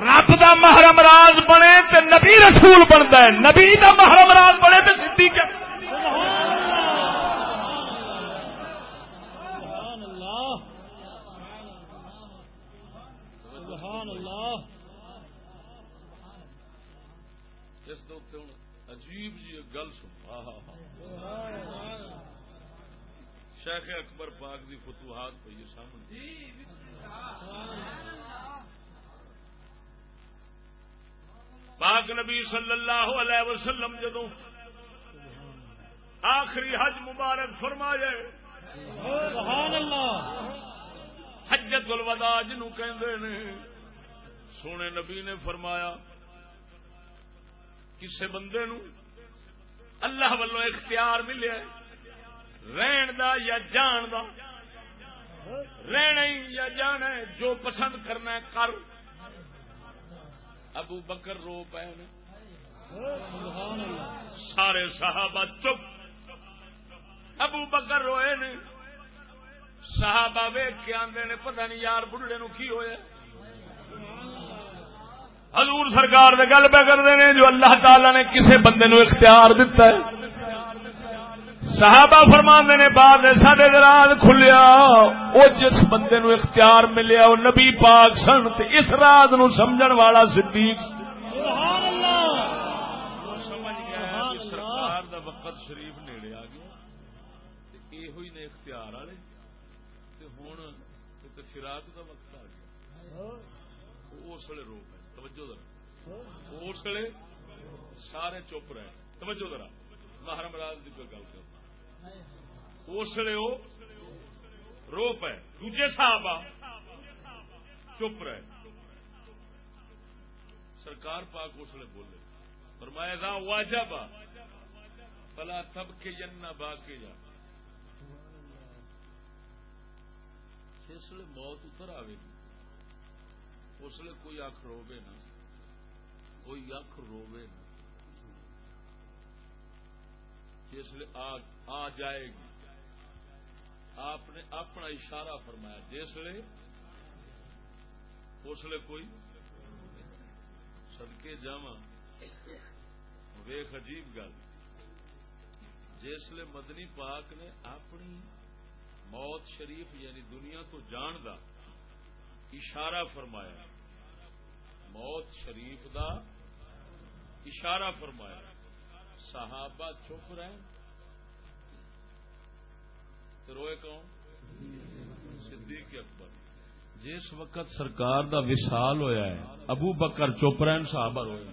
رب دا محرم راز بنے تو نبی رسول بنتا ہے۔ نبی دا محرم راز بنے تو سی عجیب گل سن. شیخ اکبر پاک دی فتوحات پہ یہ سامنے. پاک نبی صلی اللہ علیہ وسلم جدو آخری حج مبارک فرما جائے حجت الوداع جنو کہ سونے نبی نے فرمایا کسے بندے نو اللہ والوں اختیار ملے رہن دا یا جان دا۔ رہنا یا جانا جو پسند کرنا ہے، کر۔ ابو بکر رو پے سارے صحابہ چپ۔ ابو بکر روئے نے۔ صحابہ ویخ کے آدھے نے، پتہ نہیں یار بڑھڑے نو کی ہویا۔ حضور سرکار دے گل پہ کرتے ہیں جو اللہ تعالی نے کسے بندے نو اختیار دیتا ہے۔ صحابہ فرماندے نے بعد سڈے دراز کھلیا وہ جس بندے نو اختیار ملیا وہ نبی پاک سن تے اس راز نو سمجھن والا صدیق سبحان اللہ سمجھ گیا سرکار دا وقت شریف نیڑے آ گیا۔ تے یہ نے اختیار والے۔ تے ہن تے فراق دا وقت آ گیا۔ اس ویلے رو پے۔ توجہ ذرا۔ اس ویلے سارے چپ رہے۔ توجہ ذرا۔ محرم راز کی کوئی گل کرنا اس ویلے وہ رو پے۔ دوجے صاحب چپ رہے۔ سرکار پاک اس ویلے بولے۔ فرمایا دا واجب فلا تب کے جنا با کے جا۔ جس ویلے موت اتر آئے گی، اس لیے کوئی اکھ روے نہ۔ کوئی اکھ روے نہ۔ جس لیے آ جائے گی۔ آپ نے اپنا اشارہ فرمایا۔ جس لیے اس لیے کوئی سدکے جاوا ویخ عجیب گل۔ جس لیے مدنی پاک نے اپنی موت شریف یعنی دنیا تو جان دا اشارہ فرمایا۔ موت شریف دا اشارہ فرمایا صحابہ چپ رہے روئے کون؟ صدیق اکبر۔ جس وقت سرکار دا وصال ہویا ہے، ابو بکر چپ رہے صحابہ روئے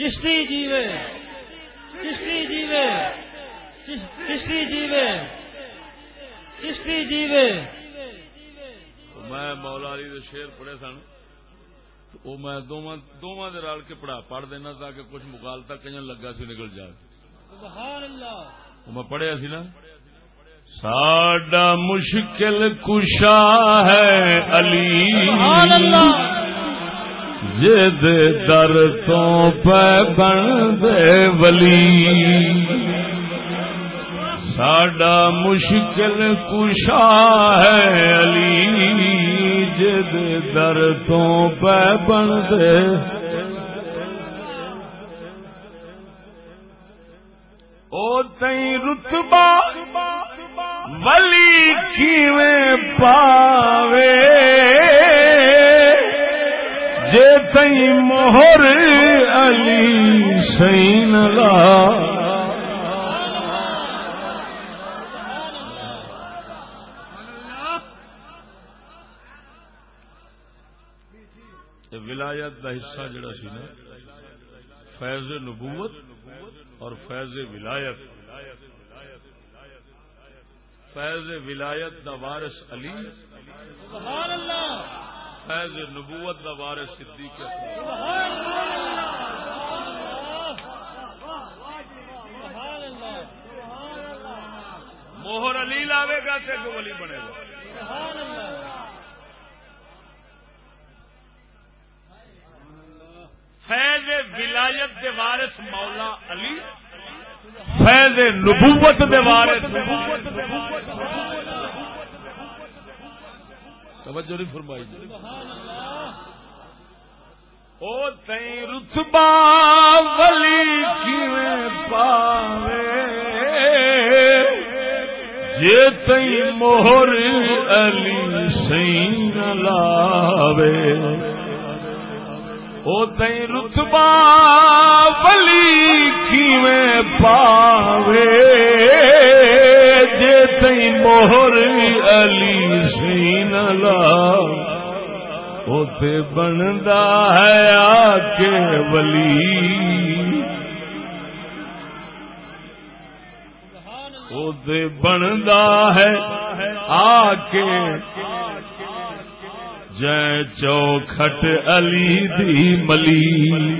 چشتی جیوے چشتی جیوے چش- چشتی جیوے چشتی جیوے۔ میں مولا علی دے شیر پڑھے سن وہ میں دونوں دے رل کے پڑھا پڑھ دینا تاکہ کچھ مغالتا کہیں لگا سی نکل جائے۔ سبحان اللہ وہ میں پڑھیا سی نا؟ ساڈا مشکل کشا ہے علی۔ سبحان اللہ جد در تو پہ بن دے ولی۔ ساڈا مشکل کشا ہے علی۔ جد در تو پہ بن دے او تئی رتبہ ولی کیویں پاوے؟ جے تئی مہر علی سین لا۔ ولایت دا حصہ جڑا سی نا فیض نبوت اور فیض ولایت۔ فیض ولایت دا وارث علی۔ سبحان اللہ! فیض نبوت دا وارث صدیق موہر علی لاوے گا تے کو ولی بنے گا۔ فیض ولایت دے وارث مولا علی، فیض نبوت دے وارث توجہ نہیں فرمائی. جی او تئی رتبہ ولی کیویں پاوے؟ جے تئی مہر علی سین لاوے۔ او تئی رتبہ ولی کیویں پاوے؟ مہر علی سین لا او تے بندا ہے آ کے ولی۔ او تے بندا ہے آ کے جے چوکھٹ علی دی ملی۔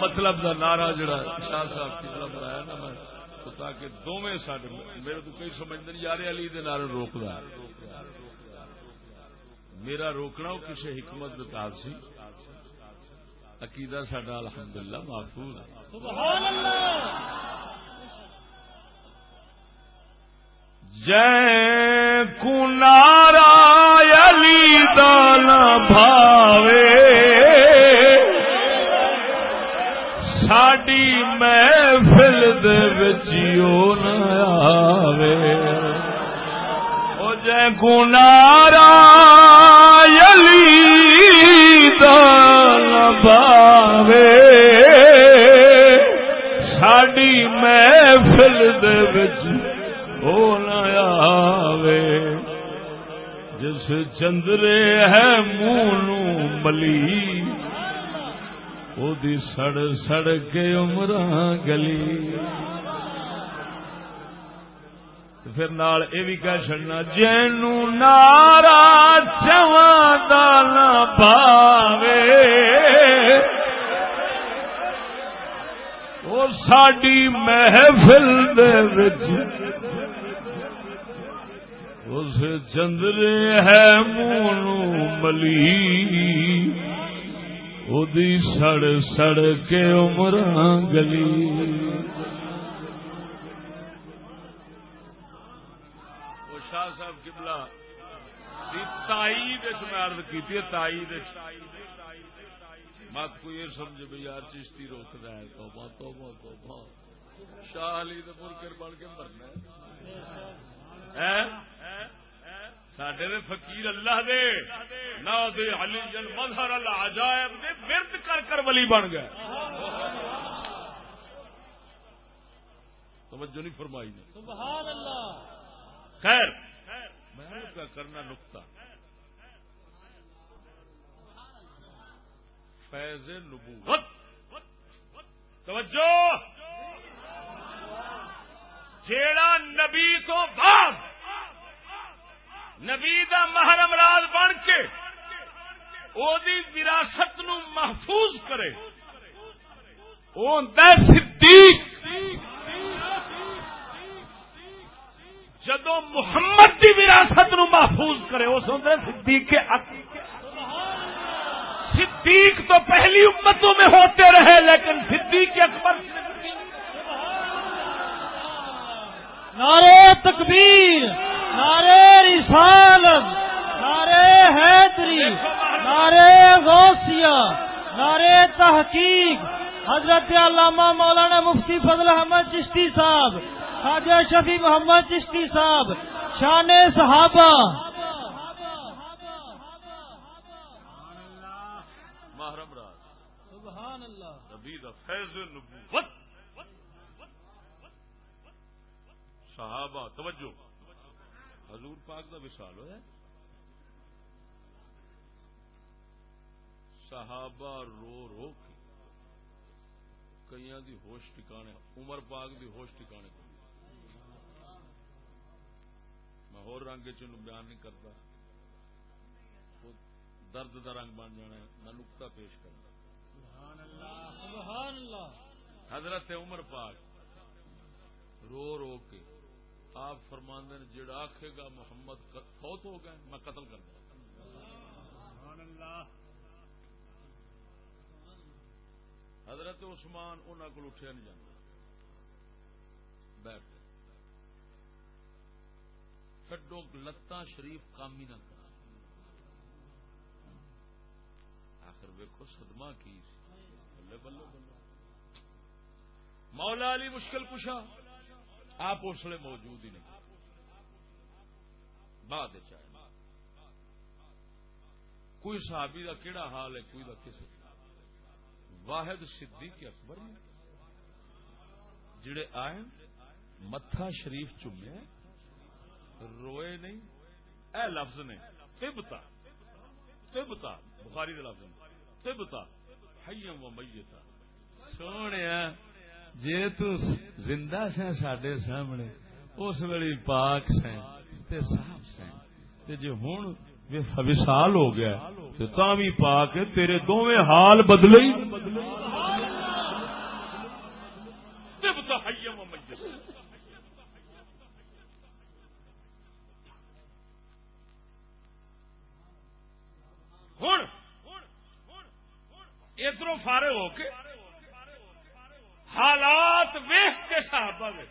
مطلب دا نعرہ جڑا شاہ صاحب کی طرف آیا نا میں۔ تو تاکہ دونوں ساڈے میرے تو کئی سمجھتے ہیں یار علی دے نعرے روکدا میرا روکنا وہ کسی حکمت بتا سی۔ عقیدہ ساڈا الحمدللہ محفوظ سبحان اللہ جے کنارا علی دانا بھاوے، ساڈی محفل دے وچیو نہ آوے۔ او جے کنارا علی دانا بھاوے ساڈی محفل دے وچ نہ آوے۔ جس چندرے ہے منہ ملی، او دی سڑ سڑ کے عمراں گلی تے پھر نال اے بھی کہہ چھڑنا جینو نارا چواں دا پاوے۔ وہ ساڈی محفل دے وچ۔ اس چندرے ہے مونو ملی۔ ادی سڑ سڑ کے عمراں گلی وہ شاہ صاحب قبلہ دی تائید وچ میں عرض تائید مت کوئی یہ سمجھ بھی یار چشتی ہے توبہ توبہ توبہ۔ شاہ علی منکر بن کے مرنا سڈے دے فقیر اللہ دے نہ دے علی جن مظہر العجائب دے ورد کر کر ولی بن گئے۔ توجہ نہیں فرمائی۔ سبحان اللہ۔ خیر۔ میں نے کیا کرنا نقطہ۔ فیض نبوت۔ توجہ۔ جیڑا نبی تو بعد نبی دا محرم راز بن کے او دی وراثت نو محفوظ کرے، او ہوندا صدیق۔ جدو محمد دی وراثت نو محفوظ کرے اس ہوندا صدیق کے صدیق تو پہلی امتوں میں ہوتے رہے، لیکن صدیق اکبر نعرے تکبیر نعرے رسالت نعرے حیدری نعرے غوثیہ نعرے تحقیق۔ حضرت علامہ مولانا مفتی فضل احمد چشتی صاحب خواجہ شفیع محمد چشتی صاحب شان صحابہ۔ محرم راز۔ سبحان اللہ۔ نبی دا فیض نبوت۔ صحابہ توجہ۔ حضور پاک دا وصال ہویا صحابہ رو رو کے۔ کئیاں دی ہوش ٹکانے عمر پاک دی ہوش ٹکانے کو۔ میں ہور رنگ چ بیان نہیں کرتا۔ وہ درد دا رنگ بن جانا ہے میں نقطہ پیش کرنا سبحان اللہ حضرت عمر پاک رو رو کے آپ فرماندے نے جڑا آخے گا محمد فوت ہو گئے میں قتل کر دوں۔ حضرت عثمان انہوں کو اٹھیا نہیں جانا بیٹھ چڈو لتاں شریف کام ہی نہ کرا۔ آخر ویکو صدمہ کی بلے بلے بلے۔ مولا علی مشکل کشا آپ اس لیے موجود ہی نہیں۔ بعد چاہے کوئی صحابی دا کیڑا حال ہے، کوئی دا کسی واحد صدیق اکبر نے جڑے آئے متھا شریف چومے روئے نہیں، اے لفظ نے تبتا تبتا بخاری دے لفظ نے تبتا حیم و میتا، سونے جے تو زندہ سے ساڈے سامنے، اس ویلی پاک سے تے صاف سے تے جے ہن وصال ہو گیا تے تاں وی پاک تیرے دوویں حال بدلے۔ ہوں ادھر فارغ ہو کے حالات ویخ کے صحابہ میں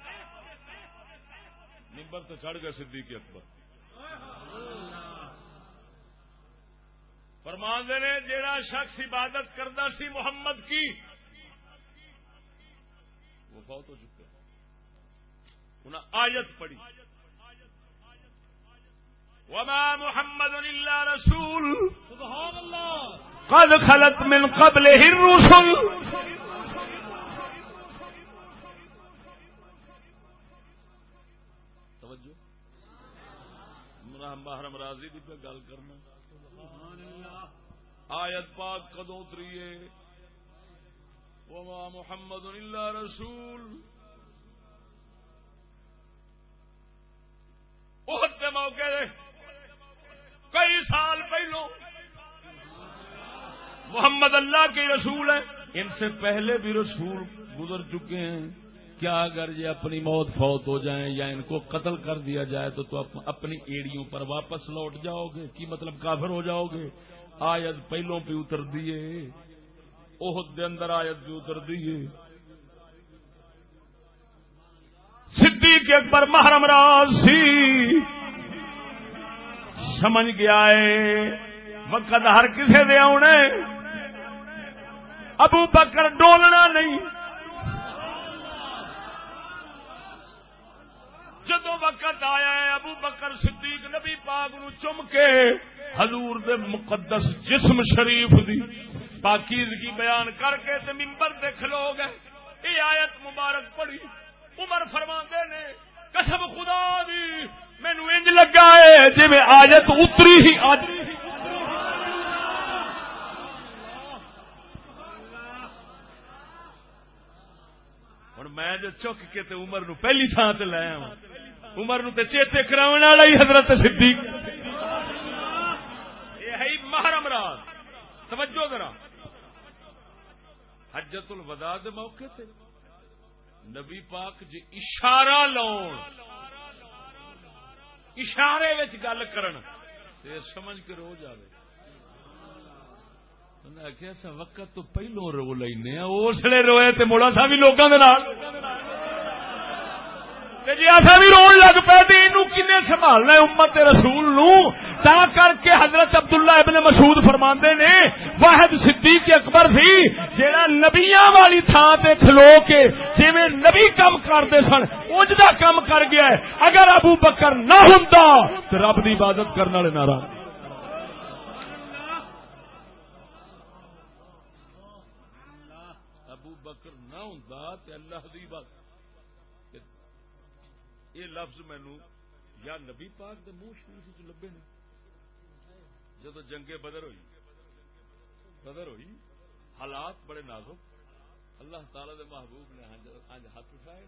نمبر تو چڑھ گئے صدیق اکبر۔ فرمان نے جیڑا شخص عبادت کرتا سی محمد کی، وہ بہت ہو چکا انہیں آیت پڑھی۔ وما محمد الا رسول سبحان اللہ قد خلت من قبله الرسل توجہ۔ محرم راضی دی پہ گل کرنا۔ آیت پاک کدو اتریے وما محمد الا رسول۔ بہت کے موقع دے کئی سال پہلو محمد اللہ کے رسول ہیں۔ ان سے پہلے بھی رسول گزر چکے ہیں۔ کیا اگر یہ اپنی موت فوت ہو جائیں یا ان کو قتل کر دیا جائے تو تو اپنی ایڑیوں پر واپس لوٹ جاؤ گے۔ کی مطلب کافر ہو جاؤ گے؟ آیت پہلوں پہ اتر دیے عہد دے اندر آیت بھی اتر دیے صدیق اکبر محرم راز سی سمجھ گیا ہے۔ وقت ہر کسے دے آنے ابو بکر ڈولنا نہیں۔ جدو وقت آیا ہے، ابو بکر صدیق نبی پاک نو چم کے حضور دے مقدس جسم شریف دی پاکیزگی بیان کر کے تے ممبر دے کھلو گئے۔ یہ آیت مبارک پڑھی۔ عمر فرما نے، قسم خدا دی مینو انج لگا ہے جی میں آیت اتری ہی آج۔ میں جو چک کے تے عمر نو پہلی تھان تے لایا ہوں عمر نو تے چیتے کراون والا ہی حضرت صدیق۔ یہ ہے محرم راز توجہ ذرا۔ حجت الوداع دے موقع تے۔ نبی پاک جی اشارہ لاؤن اشارے وچ گل کرن۔ تے سمجھ کے رو جاوے۔ انہیں آخیا سا وقت تو پہلو رو لینا اس لیے روئے تے مڑا سا بھی لوگوں کے نال۔ جی اصا بھی رو لگ پہ کنے سنبھالنا امت رسول نو، تا کر کے حضرت عبداللہ ابن مسعود فرماندے نے، واحد صدیق اکبر سی جیڑا نبیاں والی تھان تے کھلو کے جی نبی کم کرتے سن اج دا کم کر گیا ہے۔ اگر ابو بکر نہ ہوں تو رب دی عبادت کرنے والے ناراض۔ ابو بکر نہ ہوں اللہ دی بات یہ لفظ مینو یا نبی پاک دے منہ شریف لبے نے۔ جدو جنگے بدر ہوئی بدر ہوئی حالات بڑے نازک۔ اللہ تعالی دے محبوب نے اج ہاتھ اٹھائے۔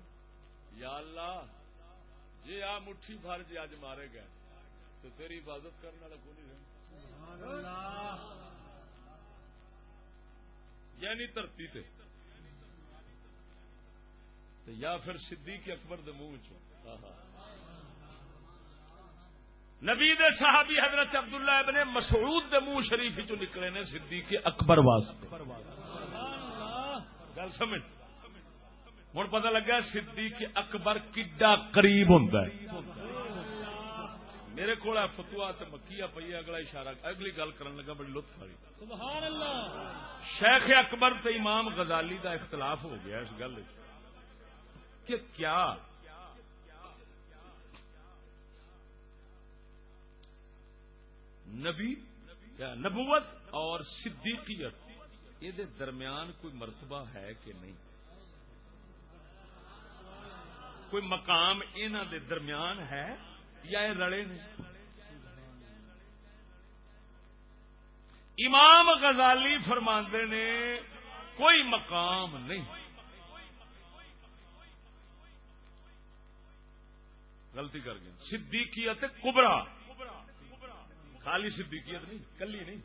یا اللہ جی آ مٹھی بھر جی اج مارے گئے تو تیری عبادت کرنے والا کون نہیں یعنی دھرتی تے۔ یا پھر صدیق اکبر دے منہ چ نبی دے صحابی حضرت عبداللہ ابن مسعود دے منہ شریف چ نکلے نے صدیق اکبر واسطے۔ گل سمجھ؟ ہوں پتہ لگا صدیق اکبر کڈا قریب ہوں میرے کو فتوا مکیا پی اگلا اشارہ اگلی گل کرن لگا بڑی لطف سبحان اللہ شیخ اکبر تے امام غزالی دا اختلاف ہو گیا اس گل کہ کیا؟ نبی کیا نبوت اور صدیقیت۔ یہ درمیان کوئی مرتبہ ہے کہ نہیں؟ کوئی مقام انہوں دے درمیان ہے یا یہ رڑے نے امام غزالی فرماندے نے کوئی مقام نہیں۔ غلطی کر گئے۔ صدیقیت کبرا۔ خالی صدیقیت نہیں، کلی نہیں۔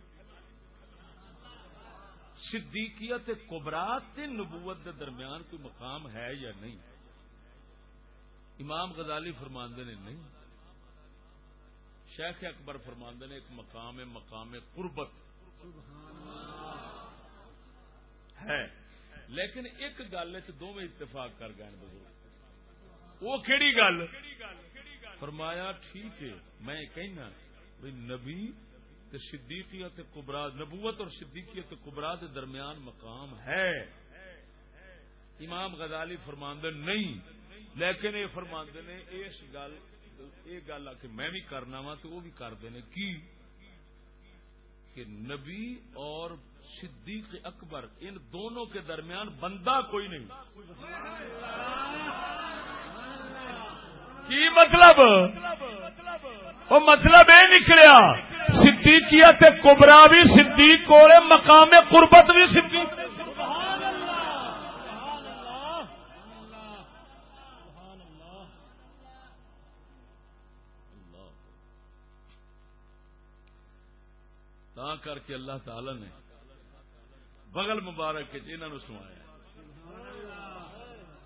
صدیقیت کبرا تے نبوت دے درمیان کوئی مقام ہے یا نہیں؟ امام غزالی فرماندے نے نہیں۔ شیخ اکبر فرماندے نے ایک مقام مقام قربت۔ ہے۔ لیکن ایک گل دونوں اتفاق کر گئے بزرگ۔ وہ کہڑی گل؟ فرمایا، ٹھیک ہے، میں کہنا نبی تے صدیقیت کبرا نبوت اور صدیقیت کبرا کے درمیان مقام ہے۔ امام غزالی فرماندے نہیں، لیکن یہ فرماندے نے اس گل یہ گل آ کہ میں بھی کرنا وا تو وہ بھی کرتے ہیں کی؟ کہ نبی اور صدیق اکبر ان دونوں کے درمیان بندہ کوئی نہیں۔ کی مطلب؟ وہ مطلب یہ نکلیا صدیقیت کبرا بھی، صدیق کو مقام قربت بھی صدیق۔ کر کے اللہ تعالی نے بغل مبارک انہوں سنایا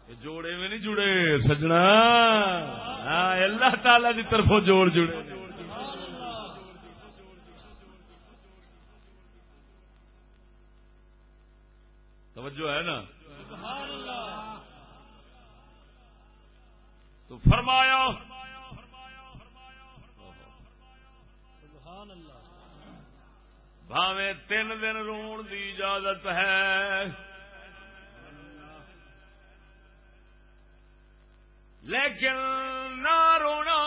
جوڑے میں نہیں جڑے سجنا ہاں، اللہ تعالی کی طرف جوڑ جڑے توجہ ہے نا تو فرمایا بھاوے تین دن رون دی اجازت ہے لیکن نہ رونا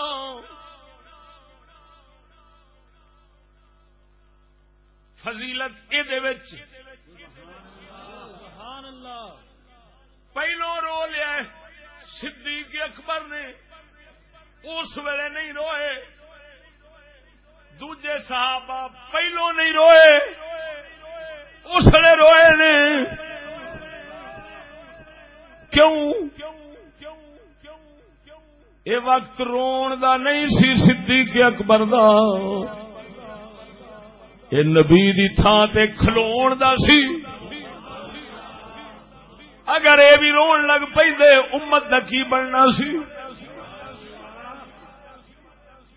فضیلت یہ پہلو رو لیا صدیق اکبر نے اس ویلے نہیں روئے دوجے صحابہ پہلو نہیں روئے اس نے روئے نے کیوں یہ وقت رون دا نہیں سی صدیق اکبر دا۔ یہ نبی دی تھان تے کھلون دا سی۔ اگر یہ بھی رون لگ پی دے امت دا کی بننا سی؟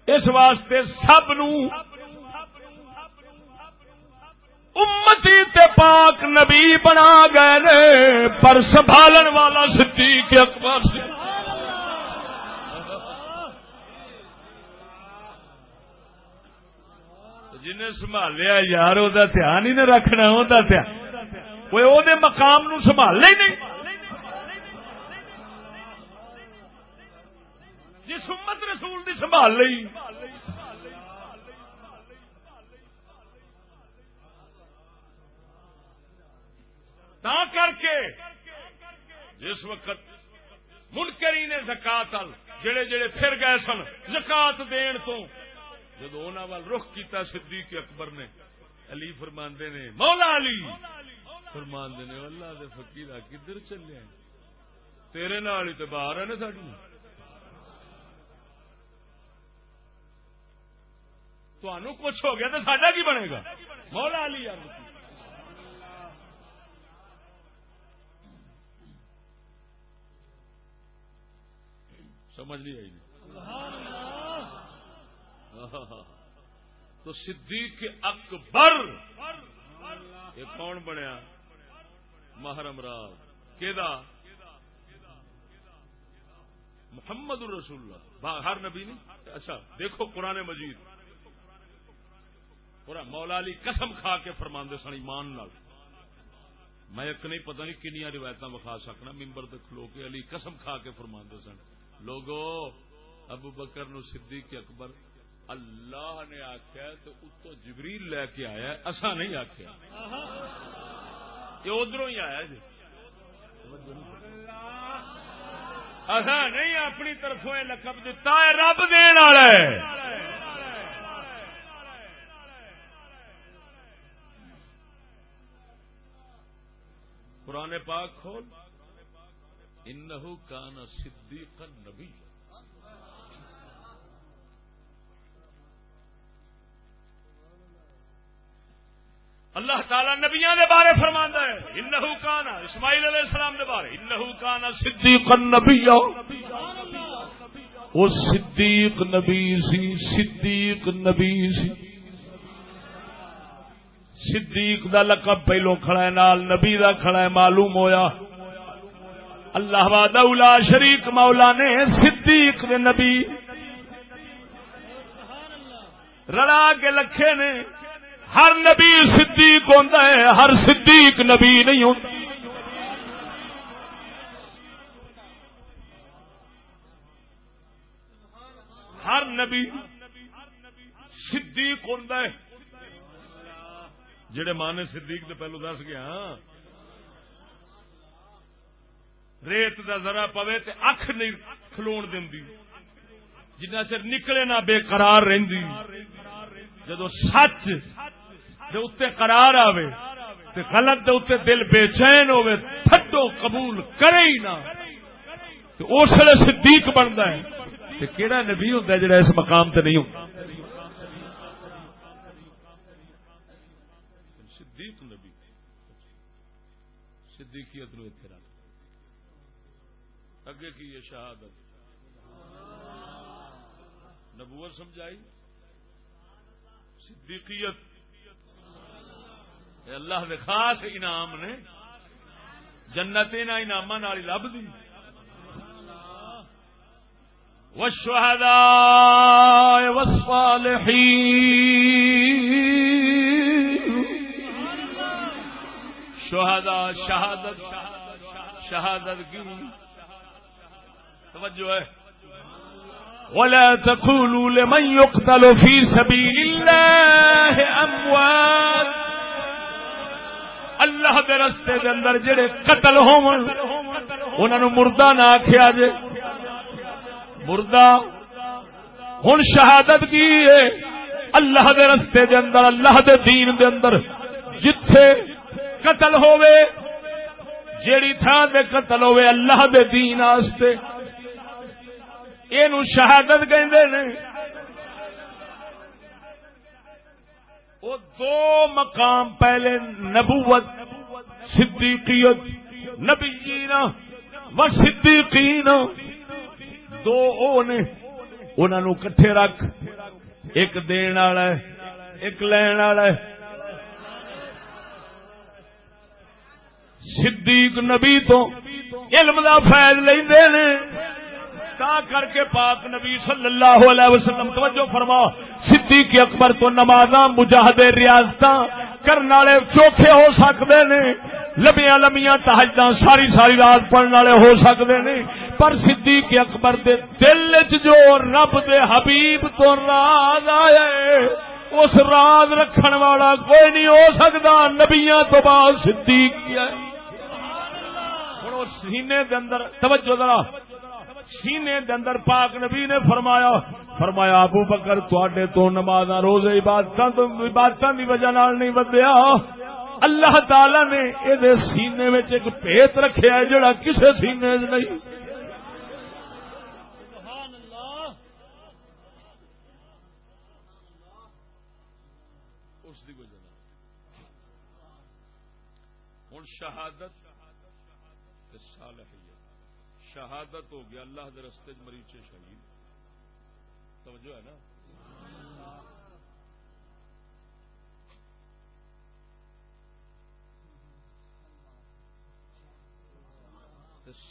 اس واسطے سب نو امتی تے پاک نبی بنا گئے پر سنبھالن والا صدیق اکبر سے جنہیں سنبھالیا، یار وہ دھیان ہی نہ رکھنا وہ دھیان۔ وہ مقام نو سنبھال ہی نہیں۔ جس امت رسول دی سنبھال لئی۔ تا کر کے جس وقت منکری نے زکات جڑے جڑے پھر گئے سن زکات دین تو جب وال رخ کیتا صدیق اکبر نے، علی فرماندے نے، مولا علی! فرماندے نے، اللہ دے فقیرہ کدھر چلے تیرے نال ہی تو باہر ہے نا ساڈی۔ تو کچھ ہو گیا تو ساڈا کی بنے گا؟ مولا علی یار سمجھ نہیں آئی۔ تو صدیق اکبر. یہ کون بنیا؟ محرم راز. کہ محمد الرسول اللہ. ہر نبی نہیں؟ اچھا دیکھو قرآن مجید. مولا علی قسم کھا کے فرما سن ایمان نال. میں ایک نہیں، پتہ نہیں کنیا روایت وکھا سکنا ممبر تک کھلو کے علی قسم کھا کے فرما سن. لوگو، ابو بکر نو صدیق اکبر اللہ نے آخیا تو اتو جبریل لے کے آیا اصا نہیں آخیا یہ ادھر ہی آیا جی۔ اصا نہیں اپنی طرفوں یہ لقب دتا ہے، رب دین والا قرآن پاک کھول۔ انہو کان صدیقا نبی اللہ تعالی نبیاں دے بارے فرماندا ہے، انہو کانا اسماعیل علیہ السلام دے بارے، انہو کانا صدیق النبی وہ صدیق نبی سی، صدیق نبی سی۔ صدیق دا لقب پہلو کھڑا ہے، نال نبی دا کھڑا ہے، معلوم ہویا۔ اللہ واد اولا شریک مولا نے صدیق دے نبی۔ رڑا کے لکھے نے۔ ہر نبی صدیق ہوتا ہے، ہر صدیق نبی نہیں ہوتا ہر نبی صدیق ہوتا ہے۔ جڑے ماں نے صدیق دے پہلو دس گیا، ریت دا ذرا پوے تے اکھ نہیں کھلون دندی جنہ چر نکلے نہ بے قرار رہندی۔ جدو سچ دے اتنے قرار آوے تے غلط دے اتنے دل بے چین ہوے تھڈو قبول کرے ہی نہ۔ تے اس لیے صدیق بنتا ہے۔ تے کیڑا نبی ہوندا ہے جڑا اس مقام تے نہیں ہوندا؟ صدیق نبی۔ صدیقیت نو اتنے رکھ۔ اگے کی یہ شہادت؟ نبوت سمجھائی؟ صدیقیت۔ اللہ دے خاص انعام نے جنت انہاں انعاماں نال لب دی والشهداء والصالحين شہداء شہادت شہادت کی توجہ ہے ولا تقولوا لمن يقتل في سبيل الله اموات اللہ دے رستے دے اندر جڑے قتل ہون انہاں نو مردہ نہ آکھیا جے۔ مردہ، ہن شہادت کی ہے؟ اللہ دے رستے دے اندر، اللہ دے دین دے اندر جتھے قتل ہووے، جیڑی تھان دے قتل ہووے، اللہ دے دین واسطے یہ شہادت کہندے نے۔ وہ دو مقام پہلے نبوت، صدیقیت، نبیین و صدیقین۔ دو او نے انہاں نو کٹھے رکھ، ایک دین والا ہے، ایک لین والا ہے۔ صدیق نبی تو علم دا فیض لیندے نے۔ تا کر کے پاک نبی صلی اللہ علیہ وسلم، توجہ فرما، صدیق اکبر تو نمازاں، مجاہدے ریاضتاں کرن والے چوکھے ہو سکدے نے لمیاں لمیاں، تہجداں، ساری ساری رات پڑھن والے ہو سکدے نے، پر صدیق اکبر دے دل وچ جو رب دے حبیب تو راز آئے اس راز رکھن والا کوئی نہیں ہو سکتا، نبیاں تو بعد صدیق کیا سینے دے اندر، توجہ ذرا سینے دے اندر پاک نبی نے فرمایا فرمایا، ابو بکر، تواڈے تو نماز روزے، عبادتاں تو عبادتاں دی وجہ نال نہیں ودیا۔ اللہ تعالی نے اے دے سینے وچ ایک بھیت رکھیا ہے جڑا کسے سینے وچ نہیں۔ سبحان اللہ اس شہادت تے شہادت ہو گیا، اللہ دے رستے مریچے شہید؟ توجہ ہے نا؟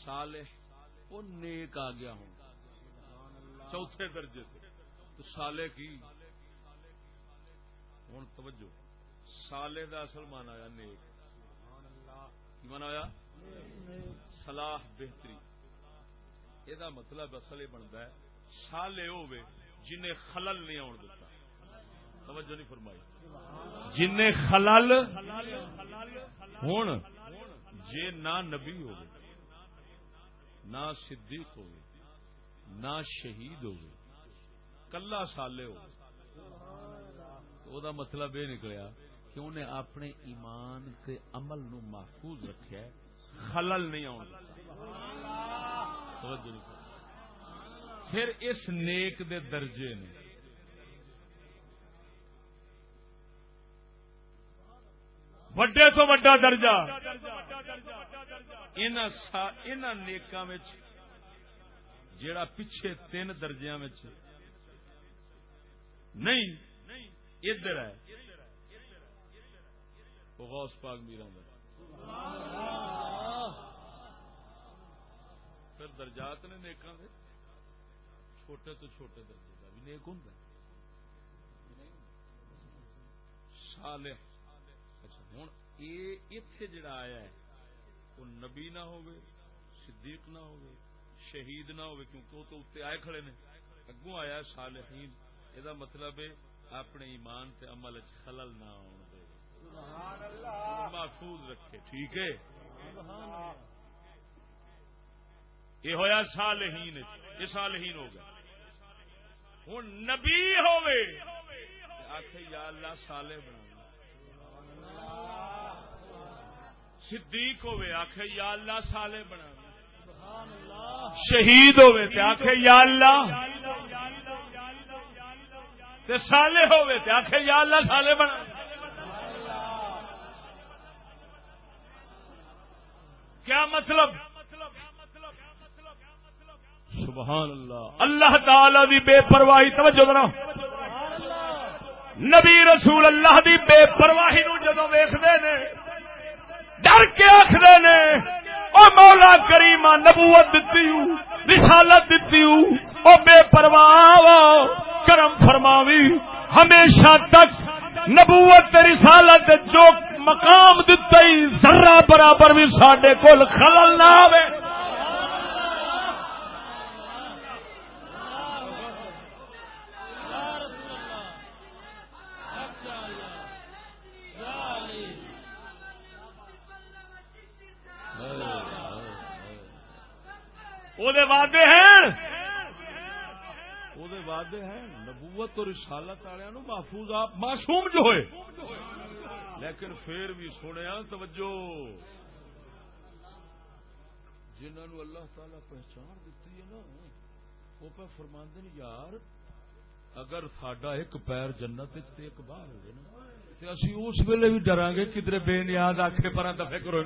صالح وہ نیک آ گیا ہوں۔ چوتھے درجے تے۔ تو کی؟ ہوں توجہ۔ سالے دا اصل مانا آیا نیک۔ کی مانا آیا؟ صلاح بہتری۔ یہ مطلب اصل یہ بنتا ہے سالے ہوے جنہیں خلل نہیں آن دیتا توجہ نہیں فرمائی جن خلل ہوں جے نہ نبی ہو نہ صدیق ہو نہ شہید ہو کلا سالے ہو دا مطلب یہ نکلیا کہ انہیں اپنے ایمان تے عمل نو محفوظ رکھیا خلل نہیں آن توجہ پھر اس نیک دے درجے نے وڈے تو وڈا درجہ۔ ان نیکاں جیڑا پچھے تین درجیا نہیں، ادھر ہے۔ وہ غوث پاک میرا پھر درجات نے نیکاں دے؟ چھوٹے تو چھوٹے درجے کا بھی نیک ہوں صالح اچھا ہوں یہ اتے جڑا آیا ہے وہ نبی نہ ہوگی صدیق نہ ہوگی شہید نہ ہوگی کیونکہ وہ تو اتنے آئے کھڑے نے۔ اگوں آیا صالحین۔ یہ مطلب ہے اپنے ایمان تے عمل خلل نہ آن دے۔ محفوظ رکھے ٹھیک ہے؟ یہ ہوا صالحین یہ صالحین ہو گیا ہوں نبی ہوے آخ یا اللہ سالے بنا صدیق ہوے آخ یا اللہ سالے بنا شہید ہوے تے آخے یا اللہ۔ تے سالے ہوے تے آخے یا اللہ سالے بنا کیا مطلب؟ سبحان اللہ۔ اللہ تعالی دی بے پرواہی، توجہ ذرا۔ نبی رسول اللہ دی بے پرواہی نو جدو ویکھدے نے، ڈر کے آخر نے، او مولا کریما نبوت دیتی ہوں رسالت دیتی ہوں او بے پرواہ کرم فرماوی۔ ہمیشہ تک نبوت رسالت جو مقام دتا ہی ذرہ برابر بھی سڈے کول خلل نہ آئے وہ وعدے ہیں۔ وہ وعدے ہیں۔ نبوت اور رسالت والے محفوظ آپ معصوم جو ہوئے۔ لیکن پھر بھی سنیا توجہ۔ جنہوں اللہ تعالی پہچان دیتی ہے نا، وہ پہ فرماندن یار، اگر ساڈا ایک پیر جنت ایک باہر ہوگی نا تو اسی اس ویلے بھی ڈرا گے کدھر بے نیاز آخے پر دفے کرو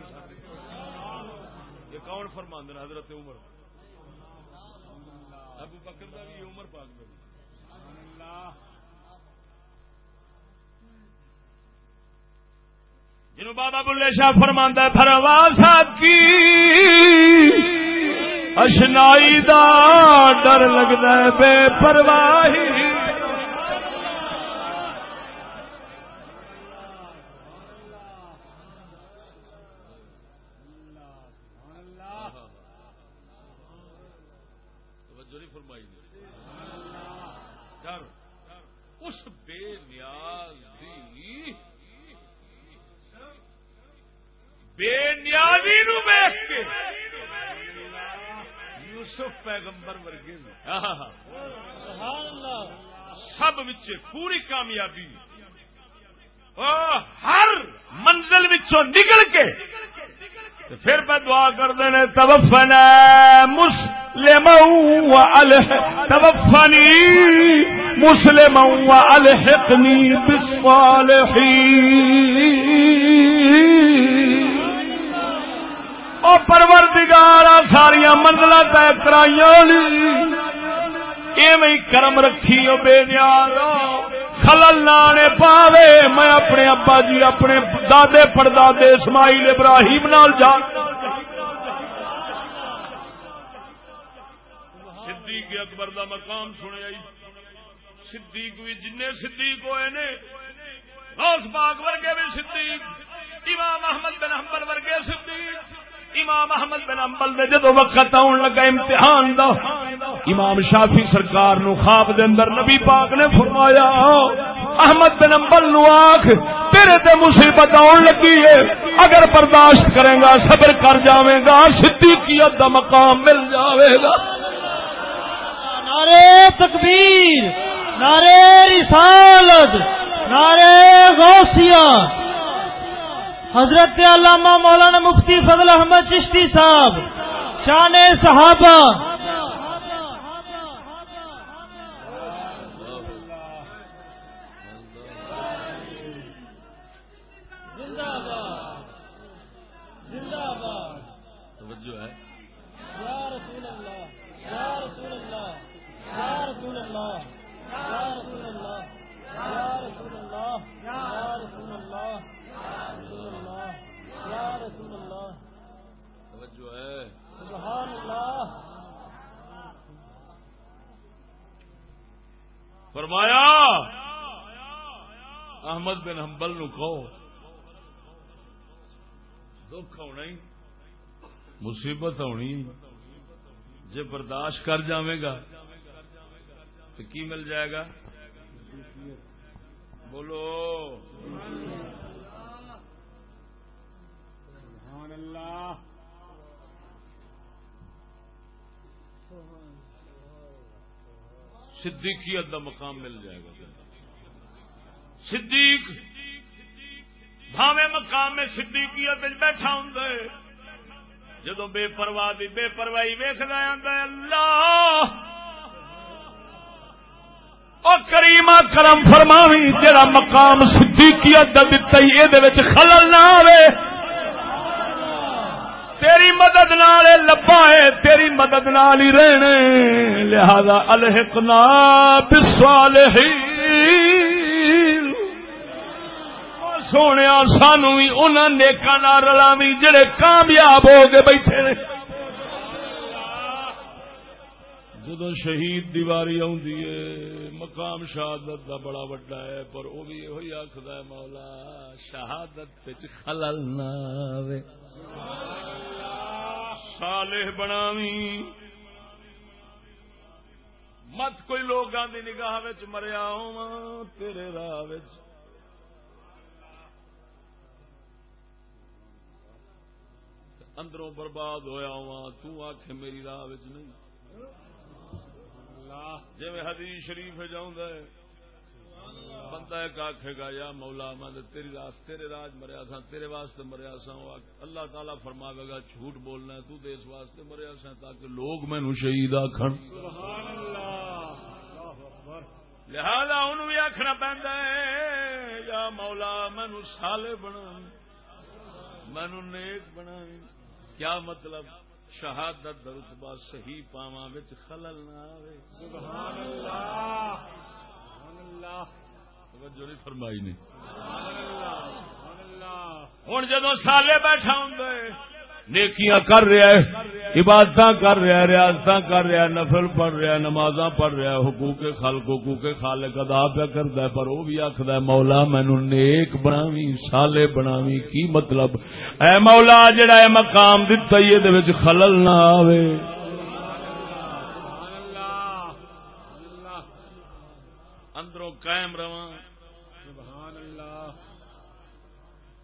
یہ کون فرماندن حضرت عمر؟ ابو بکر دا بھی عمر پاک دا بھی۔ جنو بابا بلے شاہ فرماندہ پرواز کی۔ اشنائی دا ڈر لگتا ہے بے پرواہی۔ بے نیازی نو ویخ کے۔ یوسف پیغمبر ورگے سب پوری کامیابی۔ ہر منزل نکل کے۔ پھر میں دعا کر دینے تبفنا مسلم تبفنی مسلم الحقنی بالصالحین۔ او پروردگار ساریا منزل طے کرائی ایویں کرم رکھی او بے نیاز۔ خلل نانے پاوے، میں اپنے ابا جی اپنے دادے، پردادے اسماعیل ابراہیم نال جا صدیق اکبر دا مقام سنیا صدیق بھی جن صدیق ہوئے نے۔ غوث پاک ورگے بھی صدیق۔ امام احمد بن حنبل ورگے صدیق۔ امام احمد بن امبل نے جدو وقت آن لگا امتحان دا، امام شافی سرکار نو خواب دے اندر نبی پاک نے فرمایا، احمد بن امبل نو آخ تیرے تے مصیبت آن لگی ہے، اگر برداشت کرے گا، صبر کر جاوے گا، صدیقیت دا مقام مل جاوے گا۔ نعرے تکبیر نعرے رسالت نعرے غوثیہ۔ حضرت علامہ مولانا مفتی فضل احمد چشتی صاحب شان صحابہ مصیبت ہونی جے برداشت کر جاوے گا تو کی مل جائے گا؟ بولو۔ صدیقیت دا مقام مل جائے گا۔ صدیق بھاوے مقام میں صدیقیت بیٹھا ہوں جدو بے پرواہ دی بے پرواہی ویخ اللہ! او کریما کرم فرماوی، جڑا مقام صدیقیت دا دتا ہی اے دے وچ خلل نہ آوے۔ تیری مدد نال لبا ہے، تیری مدد نال ہی رہنے۔ لہذا الحقنا بالصالحین۔ او سونیا سانو بھی انہاں نیکاں نال رلاوی جڑے کامیاب ہو کے بیٹھے نے۔ جدو شہید دیواری آدھی ہے، مقام شہادت دا بڑا وڈا ہے، پر وہ بھی یہ آخد ہے، مولا شہادت خلل نہ صالح بناوی۔ مت کوئی لوگاں دی نگاہ مریا ہوں تیرے راہ اندروں برباد ہویا ہوا تو آخ میری راہ نہیں۔ جی حدیث شریف جاؤں بندہ ایک آخے گا یا مولا میں تیری راس تیرے راج مریا سا تیرے واسطے مریا سا اللہ تعالیٰ فرماوے گا جھوٹ بولنا ہے تو دے اس واسطے مریا سا تاکہ لوگ مینو شہید آخر لہذا ان بھی آخنا پہنتا ہے یا مولا مینو سالے بنا مینو نیک بنا کیا مطلب شہادت رتبہ صحیح پاوا خلل نہ آوے؟ سبحان اللہ سبحان اللہ توجہ نہیں فرمائی نے ہوں جدو سالے بیٹھا ہوں نیکیاں کر رہا ہے عبادت کر رہا ہے ریاست کر رہا ہے، نفل پڑھ رہا ہے نماز پڑھ رہا ہے، حقوق خلق، حقوق خالق ادا پہ کرتا ہے، پر وہ بھی آخد ہے، مولا مینو نیک بناوی، سالے بناوی، کی مطلب؟ اے مولا، جڑا ہے مقام دتا یہ خلل نہ آوے۔ اندروں قائم رواں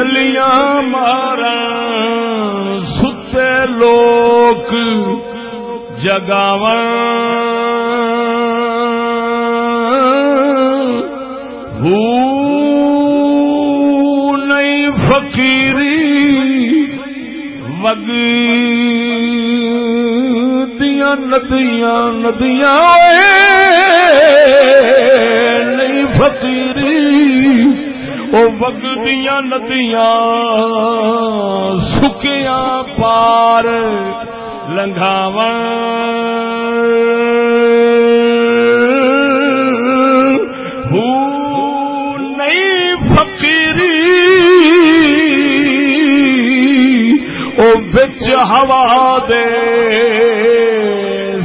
جلیاں مار ستے لوک جگاو نہیں فقیری وگ دیا ندیاں ندیاں نہیں فقیری او وگدیاں ندیاں سکیاں پار لنگاون نہیں فقیری او ہوا دے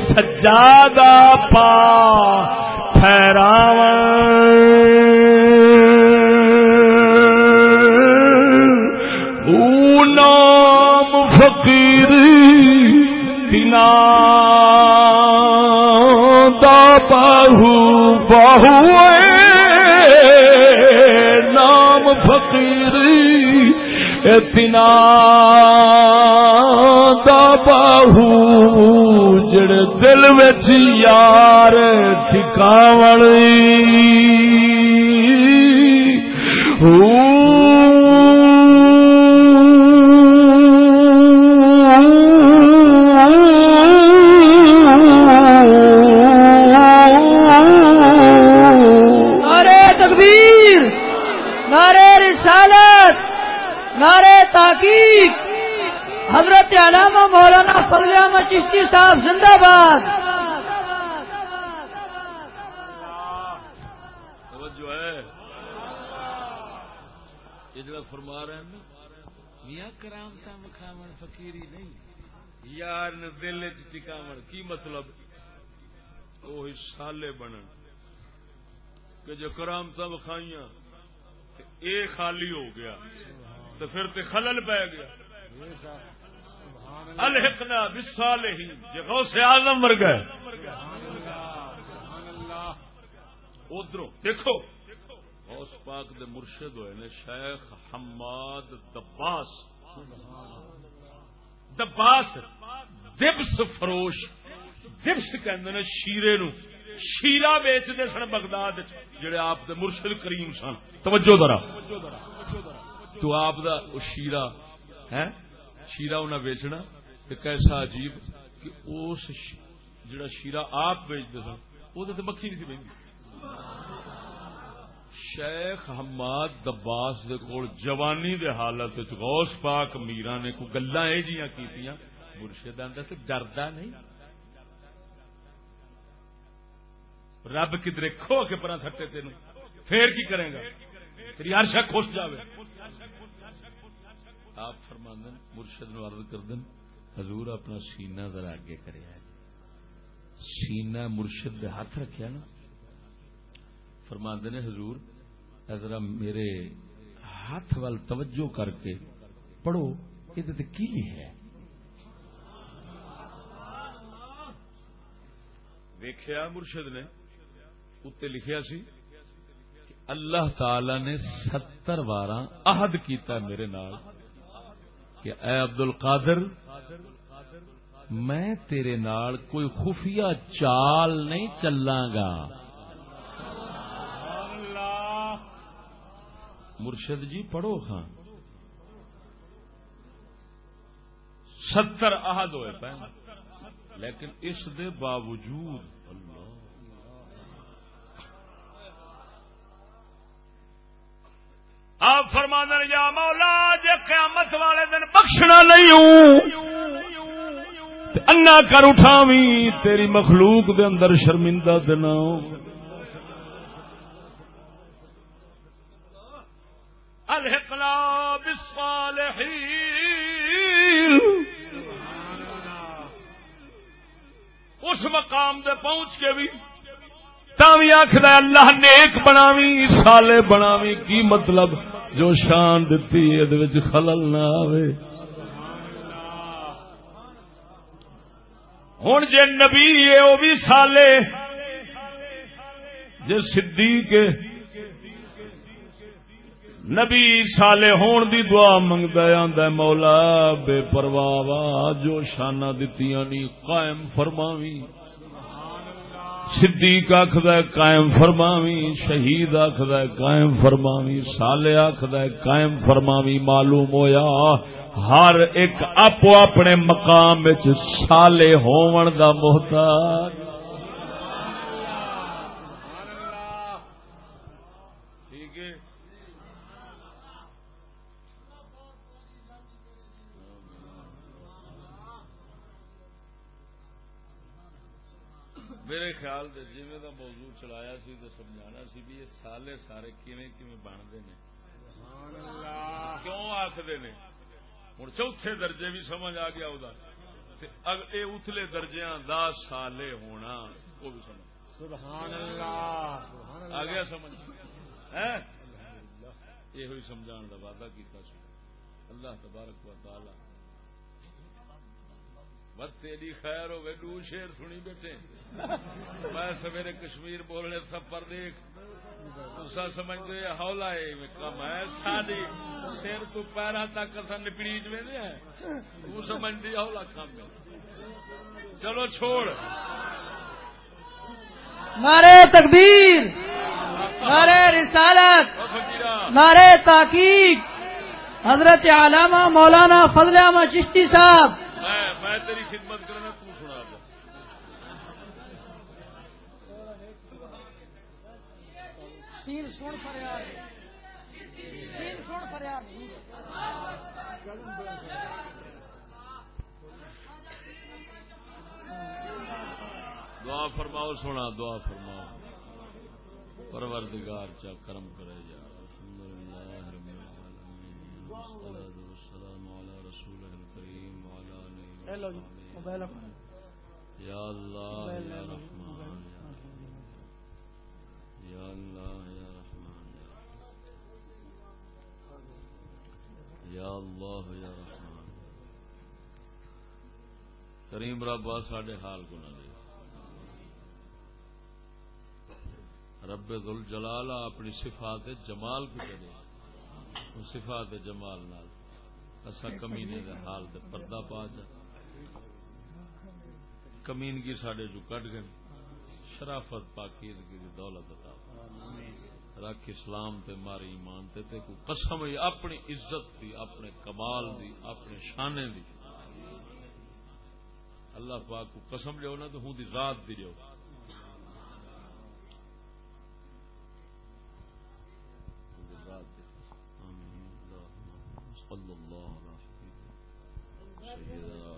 سجادہ پا پھیراون تنا دا باہو باہو نام فقیری اتنا دا باہو جڑ دل وچ یار نعرے تحقیق حضرت علامہ مولانا فضل احمد چشتی صاحب زندہ باد۔ توجہ ہے۔ یہ جڑا فرما رہے ہیں نا، میاں کرامتا مکھاون فقیری نہیں۔ یار نے دل چ کی مطلب؟ وہ سالے بنن۔ کہ جو کرامتا مکھائیاں، تے اے خالی ہو گیا۔ تو پھر تے خلل پہ گیا۔ الحقنا بالصالحین۔ یہ غوث اعظم مر گئے ادھر دیکھو۔ غوث پاک دے مرشد ہوئے نے شیخ حماد دباس۔ دباس دبس فروش۔ دبس کہندے نے شیرے نو۔ شیرا بیچتے سن بغداد جڑے آپ دے مرشد کریم سن۔ توجہ ذرا۔ تو آپ دا شیرا ہے شیرا انہیں بیچنا تے کیسا عجیب کہ اس جڑا شیرا آپ بیچتے سن، وہ تو مکھی نہیں تھی شیخ حماد دباس دے کول جوانی دے حالت غوث پاک میرا نے کو گلاں اے جیاں کیتیاں، مرشد آندا تے ڈردا نہیں۔ رب کدھر کھو کے پرا تھٹے تینوں، پھر کی کرے گا؟ تیری ہر شک خوش جاوے۔ آپ فرماندن مرشد نو عرض کردن حضور اپنا سینہ ذرا اگے کریا سینہ مرشد دے ہاتھ رکھیا نا۔ فرماندے نے، حضور ذرا میرے ہاتھ وال توجہ کر کے پڑھو یہ کی ہے؟ ویخیا مرشد نے اتنے لکھیا سی کہ اللہ تعالی نے ستر بار عہد کیتا میرے نال۔ کہ اے عبد القادر میں تیرے نال کوئی خفیہ چال نہیں چلاں گا مرشد جی پڑھو ہاں۔ ستر عہد ہوئے پہ لیکن اس دے باوجود آپ فرماندن یا مولا، جے قیامت والے دن بخشنا نہیں ہوں انا کر اٹھاویں، تیری مخلوق دے اندر شرمندہ دینا الحقنا بالصالحین۔ اس مقام دے پہنچ کے بھی تاوی آخر اللہ نیک بناوی سالے بناوی، کی مطلب؟ جو شان دتی یہ خلل نہ آوے۔ ہوں جے نبی ہے وہ بھی سالے جے صدیق نبی سالے ہون دی دعا منگتا آندا مولا بے پرواہ جو شانہ دتیاں نی قائم فرماوی۔ صدیق آخد قائم فرماوی، شہید آخد قائم فرماوی سالے آخد قائم فرماوی، معلوم ہویا، ہر ایک آپ اپنے مقام سالے ہون دا محتاج ٹھیک ہے میرے خیال دے جویں دا موضوع چلایا سی تے سمجھانا سی بھی یہ سالے سارے کیویں کیویں بنتے نے کیوں آخر نے؟ ہوں چوتھے درجے بھی سمجھ آ گیا وہ اے اتلے درجیاں دا سالے ہونا وہ بھی سمجھ۔ سبحان اللہ۔ سبحان اللہ۔ آ گیا سمجھ؟ ہیں؟ یہ ہوئی سمجھان کا وعدہ کیتا سی۔ اللہ تبارک و تعالی بس تیری خیر ہوے دو شیر سنی بیٹھے۔ میں سویرے کشمیر بولنے سفر دیکھ۔ تسا سمجھتے ہولا ہے کم ہے ساری سر تو پیرا تک اصا نپڑیج میں ہے تو سمجھتی ہولا کم ہے۔ چلو چھوڑ۔ نعرے تکبیر نعرے رسالت نعرے تحقیق۔ حضرت علامہ مولانا فضل احمد چشتی صاحب میں تیری خدمت کرنا تو سنا دے۔ سین سن فریاد۔ سین سن فریاد۔ دعا فرماؤ سونا دعا فرماؤ۔ پروردگار چا کرم کرے جا الحمدللہ رب العالمین لو جی موبائل یا اللہ یا رحمان یا اللہ یا رحمان یا اللہ یا رحمان کریم رب ساڈے حال کو نہ دے رب ذل جلال اپنی صفات جمال کو کرے صفات جمال نال اسا کمینے دے حال تے پردہ پا جا کمینگی ساڈے جو کٹ گئے شرافت پاکیزگی دی دولت عطا۔ رکھ اسلام تے ماری ایمان تے تے کو قسم ہے اپنی عزت دی اپنے کمال دی اپنے شانے دی۔ اللہ پاک کو قسم لیو نا تو ہوں دی ذات دی لیو صلی اللہ علیہ وسلم۔